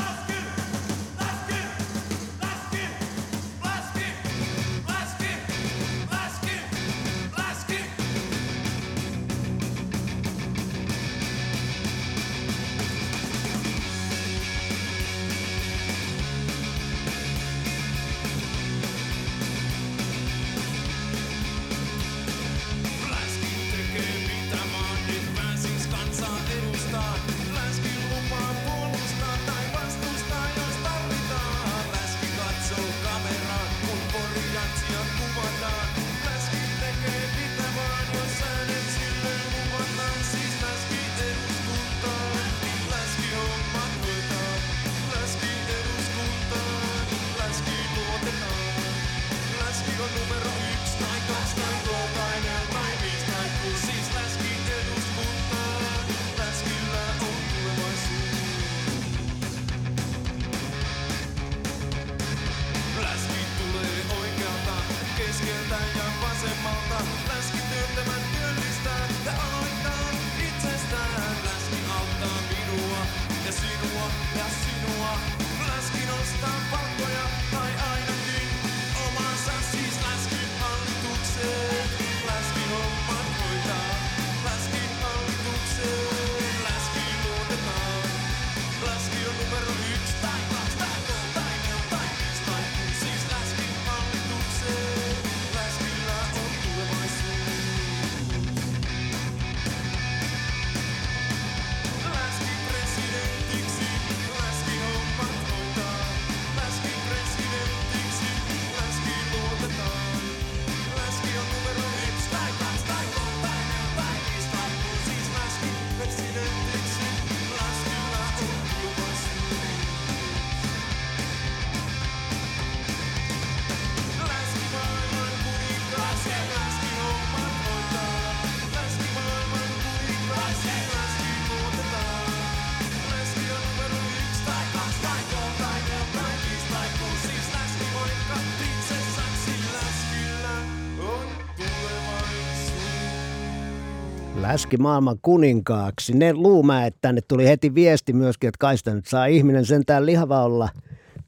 Läski maailman kuninkaaksi. Ne luumäet tänne tuli heti viesti myöskin, että kai sitä nyt saa ihminen sentään lihava olla.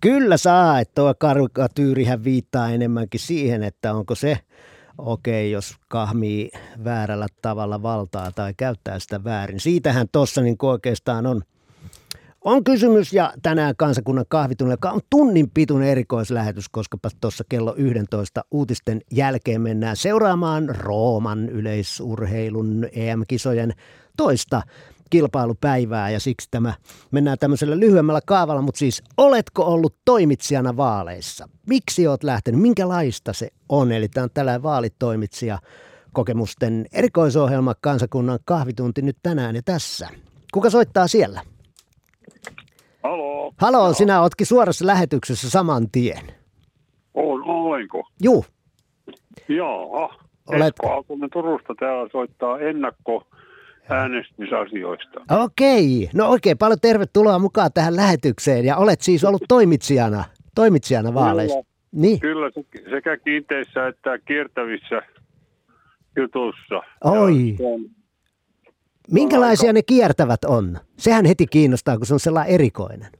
Kyllä saa, että tuo karikatyyrihän viittaa enemmänkin siihen, että onko se okei, okay, jos kahmii väärällä tavalla valtaa tai käyttää sitä väärin. Siitähän tuossa niin oikeastaan on – on kysymys ja tänään kansakunnan kahvitunnilla, on tunnin pituinen erikoislähetys, koska tuossa kello 11 uutisten jälkeen mennään seuraamaan Rooman yleisurheilun EM-kisojen toista kilpailupäivää ja siksi tämä mennään tämmöisellä lyhyemmällä kaavalla, mutta siis oletko ollut toimitsijana vaaleissa? Miksi oot lähtenyt? Minkälaista se on? Eli tämä on tällainen vaalitoimitsija kokemusten erikoisohjelma kansakunnan kahvitunti nyt tänään ja tässä. Kuka soittaa siellä? Halo. Halo, no. sinä ootkin suorassa lähetyksessä saman tien. On, olenko? Juu. Joo. Olet... Esko Aaltonen Turusta täällä soittaa ennakko äänestysasioista. Okei, no oikein paljon tervetuloa mukaan tähän lähetykseen ja olet siis ollut toimitsijana, toimitsijana vaaleissa. Kyllä, niin. kyllä sekä kiinteissä että kiertävissä jutussa. Oi. Ja Minkälaisia ne kiertävät on? Sehän heti kiinnostaa, kun se on sellainen erikoinen.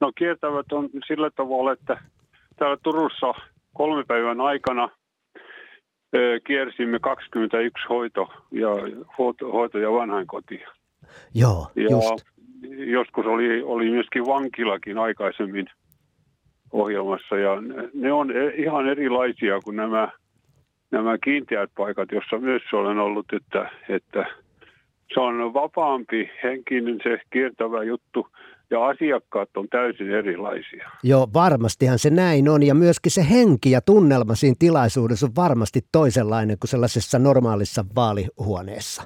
No kiertävät on sillä tavalla, että täällä Turussa kolme päivän aikana kiersimme 21 hoito- ja, hoito, hoito- ja vanhainkotia. Joo, ja just. Joskus oli, oli myöskin vankilakin aikaisemmin ohjelmassa ja ne on e, ihan erilaisia kuin nämä, nämä kiinteät paikat, jossa myös olen ollut, että, että – se on vapaampi henkinen se kiertävä juttu ja asiakkaat on täysin erilaisia. Joo, varmastihan se näin on ja myöskin se henki ja tunnelma siinä tilaisuudessa on varmasti toisenlainen kuin sellaisessa normaalissa vaalihuoneessa.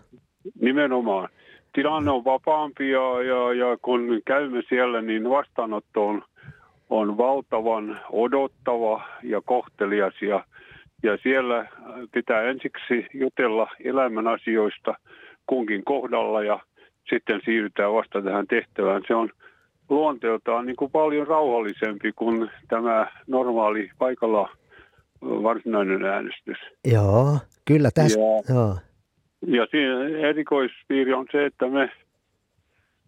Nimenomaan. Tilanne on vapaampi ja, ja, ja kun käymme siellä, niin vastaanotto on, on valtavan odottava ja kohtelias ja, ja siellä pitää ensiksi jutella elämän asioista – kunkin kohdalla ja sitten siirrytään vasta tähän tehtävään. Se on luonteeltaan niin kuin paljon rauhallisempi kuin tämä normaali paikalla varsinainen äänestys. Joo, kyllä tässä. Ja, joo. ja siinä erikoispiiri on se, että me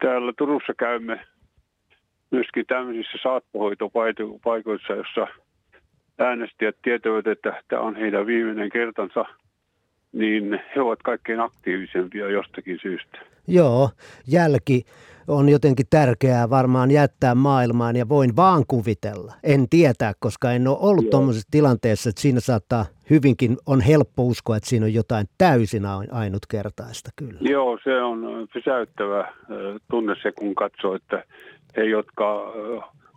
täällä Turussa käymme myöskin tämmöisissä saattohoitopaikoissa, jossa äänestäjät tietävät, että tämä on heidän viimeinen kertansa – niin he ovat kaikkein aktiivisempia jostakin syystä. Joo, jälki on jotenkin tärkeää varmaan jättää maailmaan ja voin vaan kuvitella. En tietää, koska en ole ollut tuommoisessa tilanteessa, että siinä saattaa hyvinkin, on helppo uskoa, että siinä on jotain täysin ainutkertaista kyllä. Joo, se on pysäyttävä tunne se, kun katsoo, että he, jotka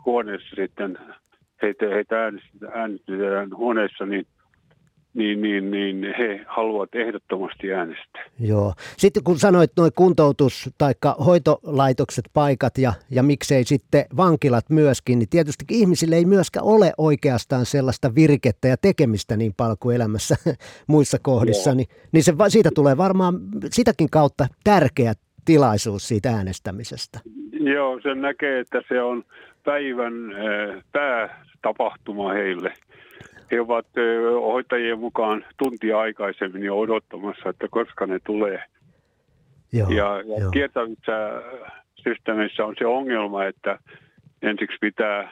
huoneessa sitten, heitä, heitä äänestetään huoneessa, niin niin, niin, niin he haluavat ehdottomasti äänestää. Joo. Sitten kun sanoit noin kuntoutus- tai hoitolaitokset, paikat ja, ja miksei sitten vankilat myöskin, niin tietysti ihmisille ei myöskään ole oikeastaan sellaista virkettä ja tekemistä niin paljon kuin elämässä muissa kohdissa, niin, niin se, siitä tulee varmaan sitäkin kautta tärkeä tilaisuus siitä äänestämisestä. Joo, se näkee, että se on päivän äh, päätapahtuma heille – he ovat hoitajien mukaan tuntia aikaisemmin jo odottamassa, että koska ne tulee. Joo, ja ja kiertävissä systeemissä on se ongelma, että ensiksi pitää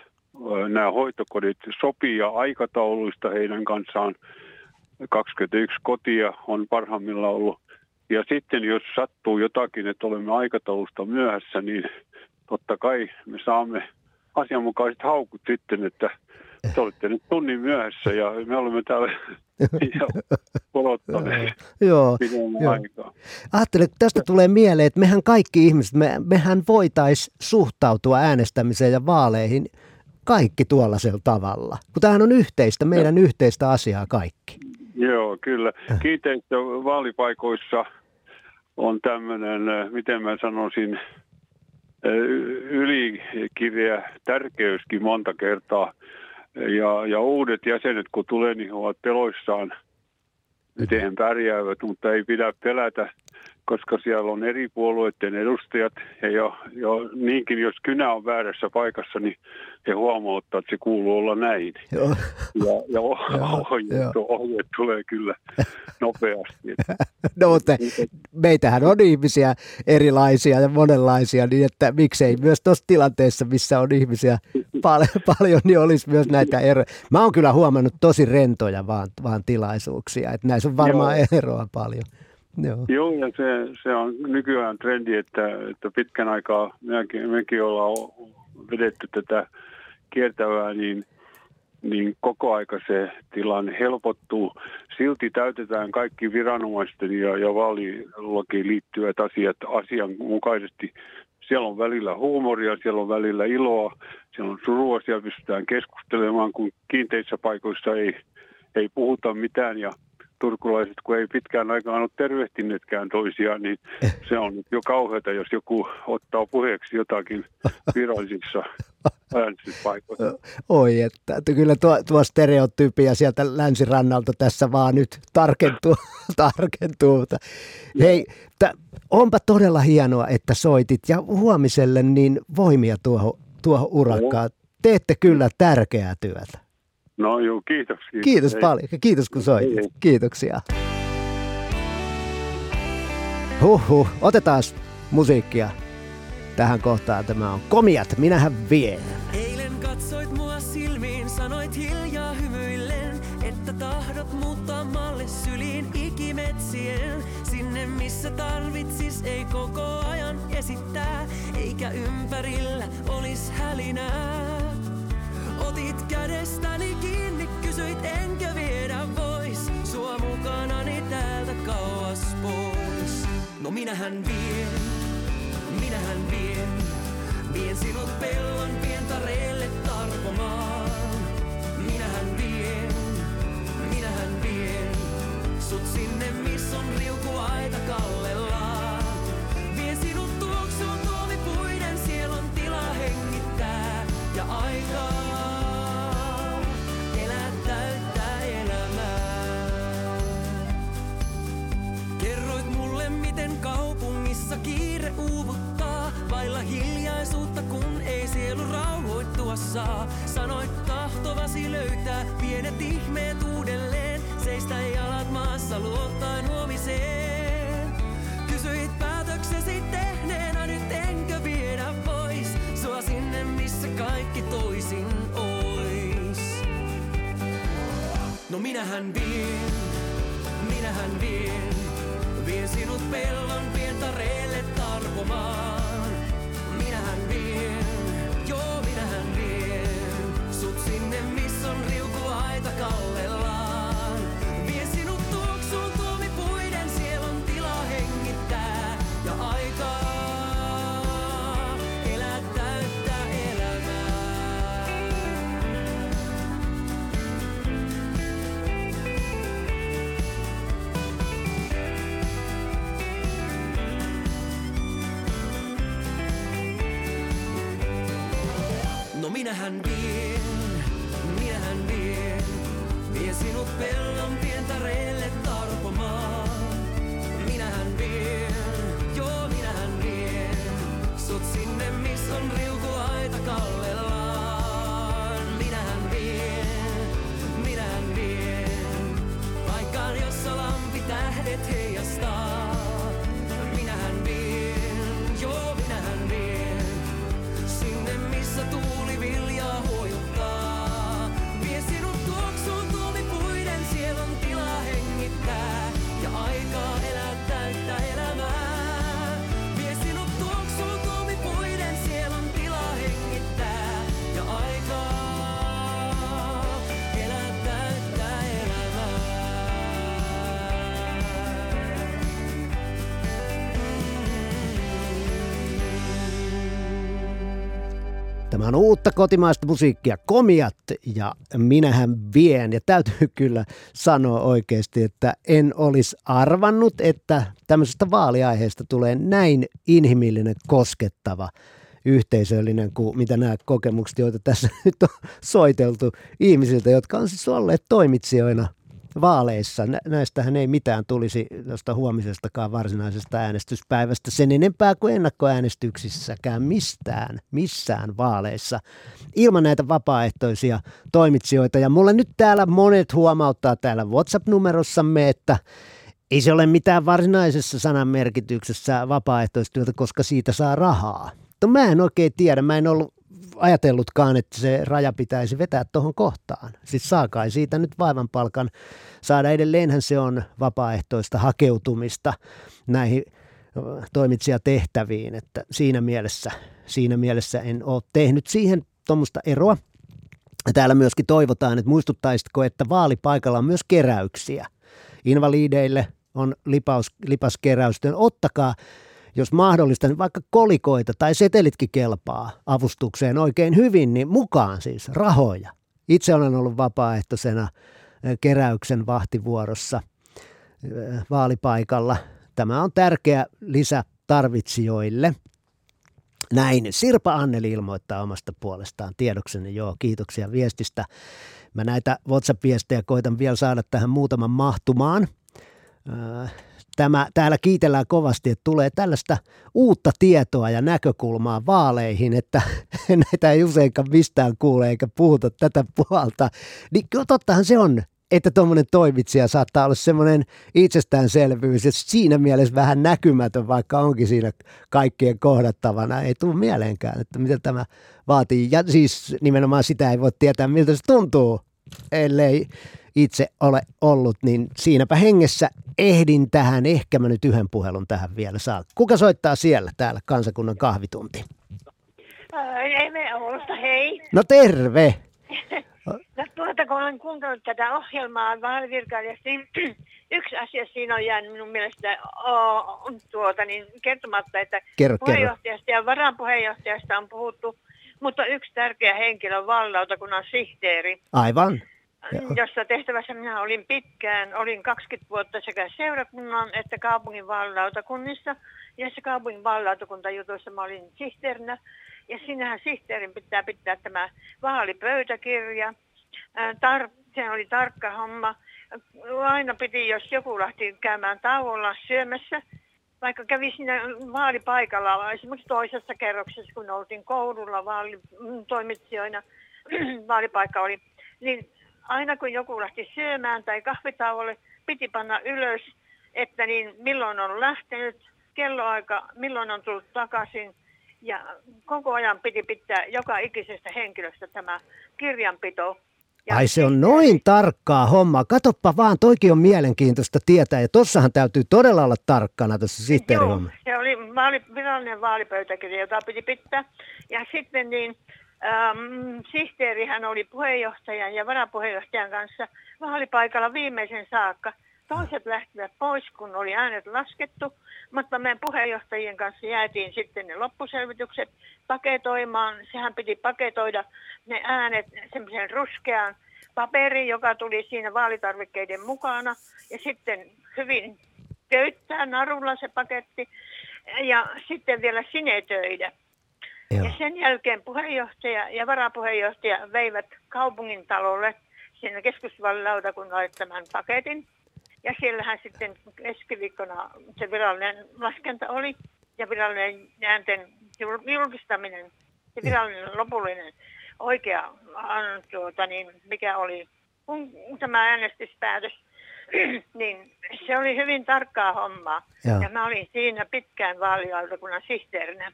nämä hoitokodit sopia aikatauluista heidän kanssaan. 21 kotia on parhaimmillaan ollut. Ja sitten jos sattuu jotakin, että olemme aikataulusta myöhässä, niin totta kai me saamme asianmukaiset haukut sitten, että – te olette nyt tunnin myöhässä ja me olemme täällä odottaneet joo, joo. aikaa. Ajattelen, että tästä tulee mieleen, että mehän kaikki ihmiset, me, mehän voitaisiin suhtautua äänestämiseen ja vaaleihin kaikki tuollaisella tavalla. Kun tämähän on yhteistä, meidän no. yhteistä asiaa kaikki. Joo, kyllä. Äh. Kiinteistö vaalipaikoissa on tämmöinen, äh, miten mä sanoisin, äh, ylikirja tärkeyskin monta kertaa – ja, ja uudet jäsenet, kun tulee, niin he ovat peloissaan, miten he pärjäävät, mutta ei pidä pelätä. Koska siellä on eri puolueiden edustajat ja jo, jo niinkin, jos kynä on väärässä paikassa, niin he huomauttaa, että se kuuluu olla näin. Joo. Ja, ja ohjeet, ohjeet tulee kyllä nopeasti. No mutta meitähän on ihmisiä erilaisia ja monenlaisia, niin että miksei myös tuossa tilanteessa, missä on ihmisiä paljon, paljon niin olisi myös näitä eroja. Mä oon kyllä huomannut tosi rentoja vaan, vaan tilaisuuksia, että näissä on varmaan Joo. eroa paljon. Joo, Joo ja se, se on nykyään trendi, että, että pitkän aikaa mekin, mekin ollaan vedetty tätä kiertävää, niin, niin koko aika se tilanne helpottuu. Silti täytetään kaikki viranomaisten ja, ja vaalilakiin liittyvät asiat asianmukaisesti. Siellä on välillä huumoria, siellä on välillä iloa, siellä on surua, siellä pystytään keskustelemaan, kun kiinteissä paikoissa ei, ei puhuta mitään ja – turkulaiset, kun ei pitkään aikaan ole tervehtineetkään toisiaan, niin se on jo kauheata, jos joku ottaa puheeksi jotakin virallisissa äänestyspaikoissa. Oi, että, että kyllä tuo, tuo stereotypia sieltä länsirannalta tässä vaan nyt tarkentuu. tarkentuu. Hei, t- onpa todella hienoa, että soitit ja huomiselle niin voimia tuohon, tuohon urakkaan. Teette kyllä tärkeää työtä. No joo, kiitos. Kiitos, kiitos Hei. paljon. Kiitos kun soitit. Hei. Kiitoksia. Huhhuh, otetaan musiikkia tähän kohtaan. Tämä on Komiat, minähän vien. Eilen katsoit mua silmiin, sanoit hiljaa hymyillen, että tahdot muuttaa malle syliin ikimetsien. Sinne missä tarvitsis ei koko ajan esittää, eikä ympärillä olis hälinää. Otit kädestäni kiinni, kysyit enkö viedä pois? Sua mukanani täältä kauas pois. No minähän vien, minähän vien. Vien sinut pellon pientareelle tarpomaan Minähän vien, minähän vien. Sut sinne missä on riukuaita kallellaan. Vien sinut siellä on ja aikaa hiljaisuutta kun ei sielu rauhoittua saa. Sanoit tahtovasi löytää pienet ihmeet uudelleen, seistä jalat maassa luottaen huomiseen. Kysyit päätöksesi tehneenä, nyt enkö viedä pois, sua sinne missä kaikki toisin ois. No minähän vien, minähän vien. Vien sinut pellon pientareelle tarpomaan. Minähän On uutta kotimaista musiikkia, komiat ja minähän vien. Ja täytyy kyllä sanoa oikeasti, että en olisi arvannut, että tämmöisestä vaaliaiheesta tulee näin inhimillinen, koskettava, yhteisöllinen kuin mitä nämä kokemukset, joita tässä nyt on soiteltu ihmisiltä, jotka on siis olleet toimitsijoina vaaleissa. Nä- Näistähän ei mitään tulisi tuosta huomisestakaan varsinaisesta äänestyspäivästä sen enempää kuin ennakkoäänestyksissäkään mistään, missään vaaleissa ilman näitä vapaaehtoisia toimitsijoita. Ja mulle nyt täällä monet huomauttaa täällä WhatsApp-numerossamme, että ei se ole mitään varsinaisessa sanan merkityksessä vapaaehtoistyötä, koska siitä saa rahaa. Mutta mä en oikein tiedä, mä en ollut ajatellutkaan, että se raja pitäisi vetää tuohon kohtaan. Siis saakai siitä nyt vaivan palkan saada. Edelleenhän se on vapaaehtoista hakeutumista näihin ö, toimitsijatehtäviin, että siinä mielessä, siinä mielessä en ole tehnyt siihen tuommoista eroa. Täällä myöskin toivotaan, että muistuttaisitko, että vaalipaikalla on myös keräyksiä. Invalideille on lipaus, lipaskeräysten. Ottakaa jos mahdollista, niin vaikka kolikoita tai setelitkin kelpaa avustukseen oikein hyvin, niin mukaan siis rahoja. Itse olen ollut vapaaehtoisena eh, keräyksen vahtivuorossa vaalipaikalla. Tämä on tärkeä lisä tarvitsijoille. Näin Sirpa Anneli ilmoittaa omasta puolestaan tiedokseni. Joo, kiitoksia viestistä. Mä näitä WhatsApp-viestejä koitan vielä saada tähän muutaman mahtumaan. Tämä, täällä kiitellään kovasti, että tulee tällaista uutta tietoa ja näkökulmaa vaaleihin, että näitä ei useinkaan mistään kuule eikä puhuta tätä puolta. Niin tottahan se on, että tuommoinen toimitsija saattaa olla semmoinen itsestäänselvyys ja siinä mielessä vähän näkymätön, vaikka onkin siinä kaikkien kohdattavana. Ei tule mieleenkään, että mitä tämä vaatii. Ja siis nimenomaan sitä ei voi tietää, miltä se tuntuu, ellei itse ole ollut, niin siinäpä hengessä ehdin tähän. Ehkä mä nyt yhden puhelun tähän vielä saa. Kuka soittaa siellä täällä kansakunnan kahvitunti? Ei me Oulusta, hei. No terve! No, tuota, kun olen kuunnellut tätä ohjelmaa vaalivirkailijasta, niin yksi asia siinä on jäänyt minun mielestä oh, tuota, niin kertomatta, että Kerro, kerro. puheenjohtajasta ja varapuheenjohtajasta on puhuttu, mutta yksi tärkeä henkilö on vaalilautakunnan sihteeri, Aivan. Jossa tehtävässä minä olin pitkään. Olin 20 vuotta sekä seurakunnan että kaupungin vaalilautakunnissa. Ja se kaupungin vaalilautakuntajutuissa mä olin sihteerinä. Ja sinähän sihteerin pitää pitää tämä vaalipöytäkirja. Tar- se oli tarkka homma. Aina piti, jos joku lähti käymään tauolla syömässä, vaikka kävi siinä vaalipaikalla, esimerkiksi toisessa kerroksessa, kun oltiin koululla vaalitoimitsijoina, vaalipaikka oli, niin aina kun joku lähti syömään tai kahvitauolle, piti panna ylös, että niin milloin on lähtenyt, kelloaika, milloin on tullut takaisin. Ja koko ajan piti pitää joka ikisestä henkilöstä tämä kirjanpito. Ja Ai se on noin tarkkaa hommaa. Katoppa vaan, toikin on mielenkiintoista tietää. Ja tossahan täytyy todella olla tarkkana tässä Joo, sihteerihommassa. se oli vaali, virallinen vaalipöytäkirja, jota piti pitää. Ja sitten niin, äm, sihteerihän oli puheenjohtajan ja varapuheenjohtajan kanssa vaalipaikalla viimeisen saakka. Toiset lähtivät pois, kun oli äänet laskettu, mutta meidän puheenjohtajien kanssa jäätiin sitten ne loppuselvitykset paketoimaan. Sehän piti paketoida ne äänet semmoisen ruskean paperiin, joka tuli siinä vaalitarvikkeiden mukana. Ja sitten hyvin köyttää narulla se paketti ja sitten vielä sinetöidä. Ja sen jälkeen puheenjohtaja ja varapuheenjohtaja veivät kaupungin talolle sinne keskusvaalilautakunnalle tämän paketin. Ja siellähän sitten keskiviikkona se virallinen laskenta oli ja virallinen äänten jul- julkistaminen, se virallinen lopullinen oikea, tuota, niin, mikä oli kun tämä äänestyspäätös, niin se oli hyvin tarkkaa hommaa. Joo. Ja mä olin siinä pitkään vaalilautakunnan sihteerinä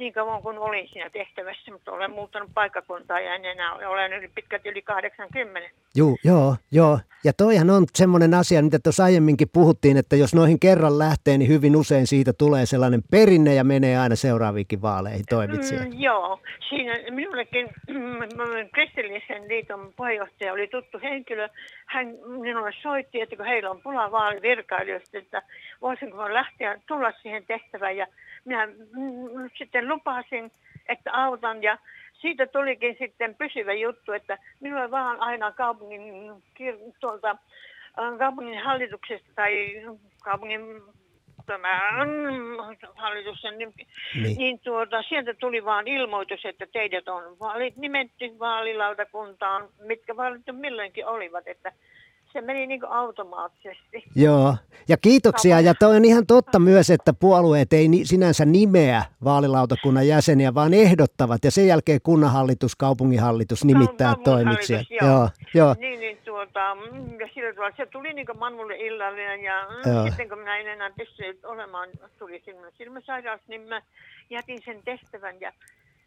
niin kauan kuin olin siinä tehtävässä, mutta olen muuttanut paikkakuntaa ja en enää ole, olen yli pitkät yli 80. Juu, joo, joo. Ja toihan on semmoinen asia, mitä tuossa aiemminkin puhuttiin, että jos noihin kerran lähtee, niin hyvin usein siitä tulee sellainen perinne ja menee aina seuraaviinkin vaaleihin toimitsija. Mm, joo, siinä minullekin mm, kristillisen liiton puheenjohtaja oli tuttu henkilö. Hän minulle soitti, että kun heillä on pula vaalivirkailijoista, että voisinko mä lähteä tulla siihen tehtävään. Ja minä mm, sitten lupasin, että autan ja siitä tulikin sitten pysyvä juttu, että minulle vaan aina kaupungin, tuolta, äh, kaupungin hallituksesta tai kaupungin tämä mm, hallitus, niin, Niin. niin. tuota, sieltä tuli vaan ilmoitus, että teidät on vaalit nimetty vaalilautakuntaan, mitkä vaalit milloinkin olivat, että se meni niin kuin automaattisesti. Joo, ja kiitoksia. Ja toi on ihan totta myös, että puolueet ei sinänsä nimeä vaalilautakunnan jäseniä, vaan ehdottavat. Ja sen jälkeen kunnanhallitus, kaupunginhallitus nimittää toimitsijat. Kaupunginhallitus, Joo, joo. Niin, niin tuota, mm, ja sillä tavalla se tuli niin kuin Manulle illallinen ja mm, Joo. sitten kun minä en enää pystynyt olemaan, tuli silmä, silmäsairaus, niin mä jätin sen tehtävän ja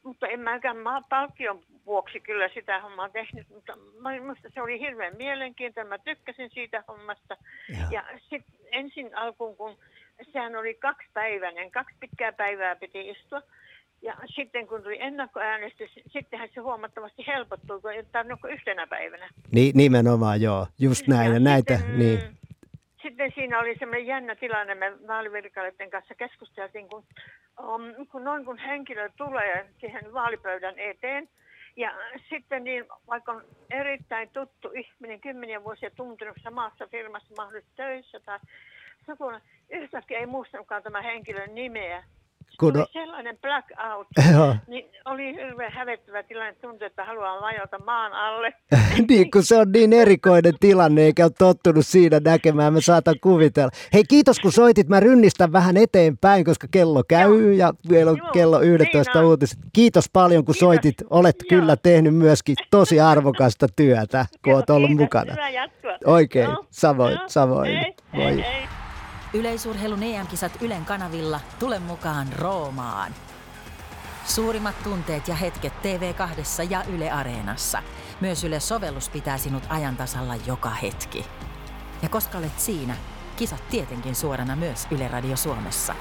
mutta en mäkään mä palkkion vuoksi kyllä sitä hommaa tehnyt, mutta minusta se oli hirveän mielenkiintoinen. Mä tykkäsin siitä hommasta. Joo. Ja sitten ensin alkuun, kun sehän oli kaksipäiväinen, kaksi pitkää päivää piti istua. Ja sitten kun tuli ennakkoäänestys, sittenhän se huomattavasti helpottui, kun ei tarvinnut yhtenä päivänä. Ni- nimenomaan joo, just näin. Ja näitä, sitten, niin. mm, Sitten siinä oli semmoinen jännä tilanne, me vaalivirkailijoiden kanssa keskusteltiin, kun, um, kun noin kun henkilö tulee siihen vaalipöydän eteen, ja sitten niin, vaikka on erittäin tuttu ihminen, kymmeniä vuosia tuntenut samassa firmassa mahdollisesti töissä tai sukuna, yhtäkkiä ei muistanutkaan tämä henkilön nimeä. Kun Tuli on- sellainen blackout, Joo. niin oli hirveän hävettävä tilanne, tuntui, että haluaa vajota maan alle. niin, kun se on niin erikoinen tilanne, eikä ole tottunut siinä näkemään, mä saatan kuvitella. Hei, kiitos kun soitit, mä rynnistän vähän eteenpäin, koska kello käy ja vielä on Joo, kello 11 niin on. uutiset. Kiitos paljon kun soitit, olet kyllä tehnyt myöskin tosi arvokasta työtä, kun oot ollut Kiitos, mukana. Oikein, No, samoin, no, samoin. hei, hei. Yleisurheilun EM-kisat Ylen kanavilla. Tule mukaan Roomaan. Suurimmat tunteet ja hetket TV2 ja Yle Areenassa. Myös Yle-sovellus pitää sinut ajan tasalla joka hetki. Ja koska olet siinä, kisat tietenkin suorana myös Yle Radio Suomessa.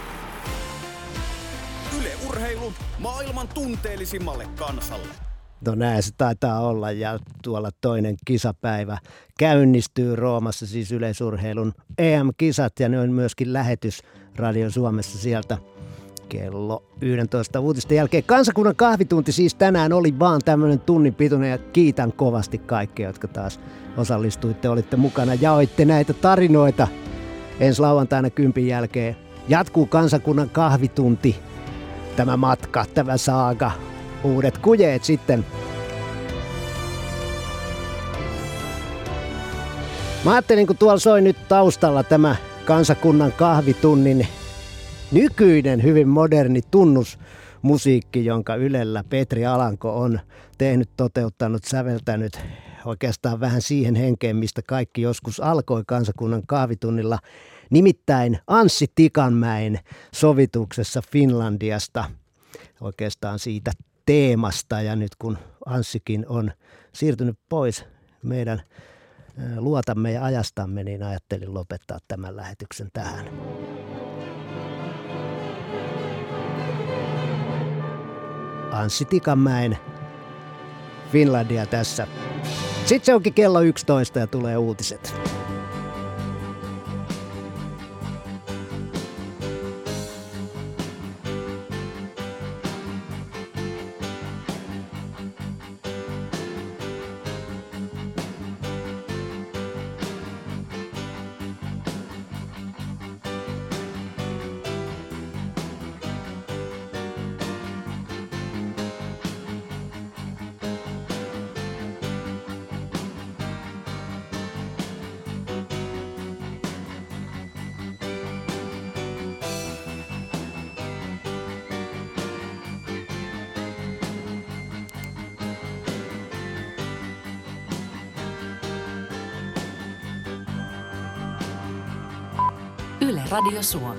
Yle Urheilu maailman tunteellisimmalle kansalle. No näin se taitaa olla ja tuolla toinen kisapäivä käynnistyy Roomassa, siis yleisurheilun EM-kisat ja ne on myöskin lähetys Radio Suomessa sieltä kello 11 uutisten jälkeen. Kansakunnan kahvitunti siis tänään oli vaan tämmöinen tunnin pituinen ja kiitän kovasti kaikkia, jotka taas osallistuitte, olitte mukana, jaoitte näitä tarinoita. Ensi lauantaina kympin jälkeen jatkuu kansakunnan kahvitunti tämä matka, tämä saaga, uudet kujeet sitten. Mä ajattelin, kun tuolla soi nyt taustalla tämä kansakunnan kahvitunnin nykyinen hyvin moderni tunnusmusiikki, jonka Ylellä Petri Alanko on tehnyt, toteuttanut, säveltänyt oikeastaan vähän siihen henkeen, mistä kaikki joskus alkoi kansakunnan kahvitunnilla. Nimittäin Anssi Tikanmäen sovituksessa Finlandiasta oikeastaan siitä teemasta. Ja nyt kun Anssikin on siirtynyt pois meidän luotamme ja ajastamme, niin ajattelin lopettaa tämän lähetyksen tähän. Anssi Tikanmäen Finlandia tässä. Sitten se onkin kello 11 ja tulee uutiset. Radio Suomi.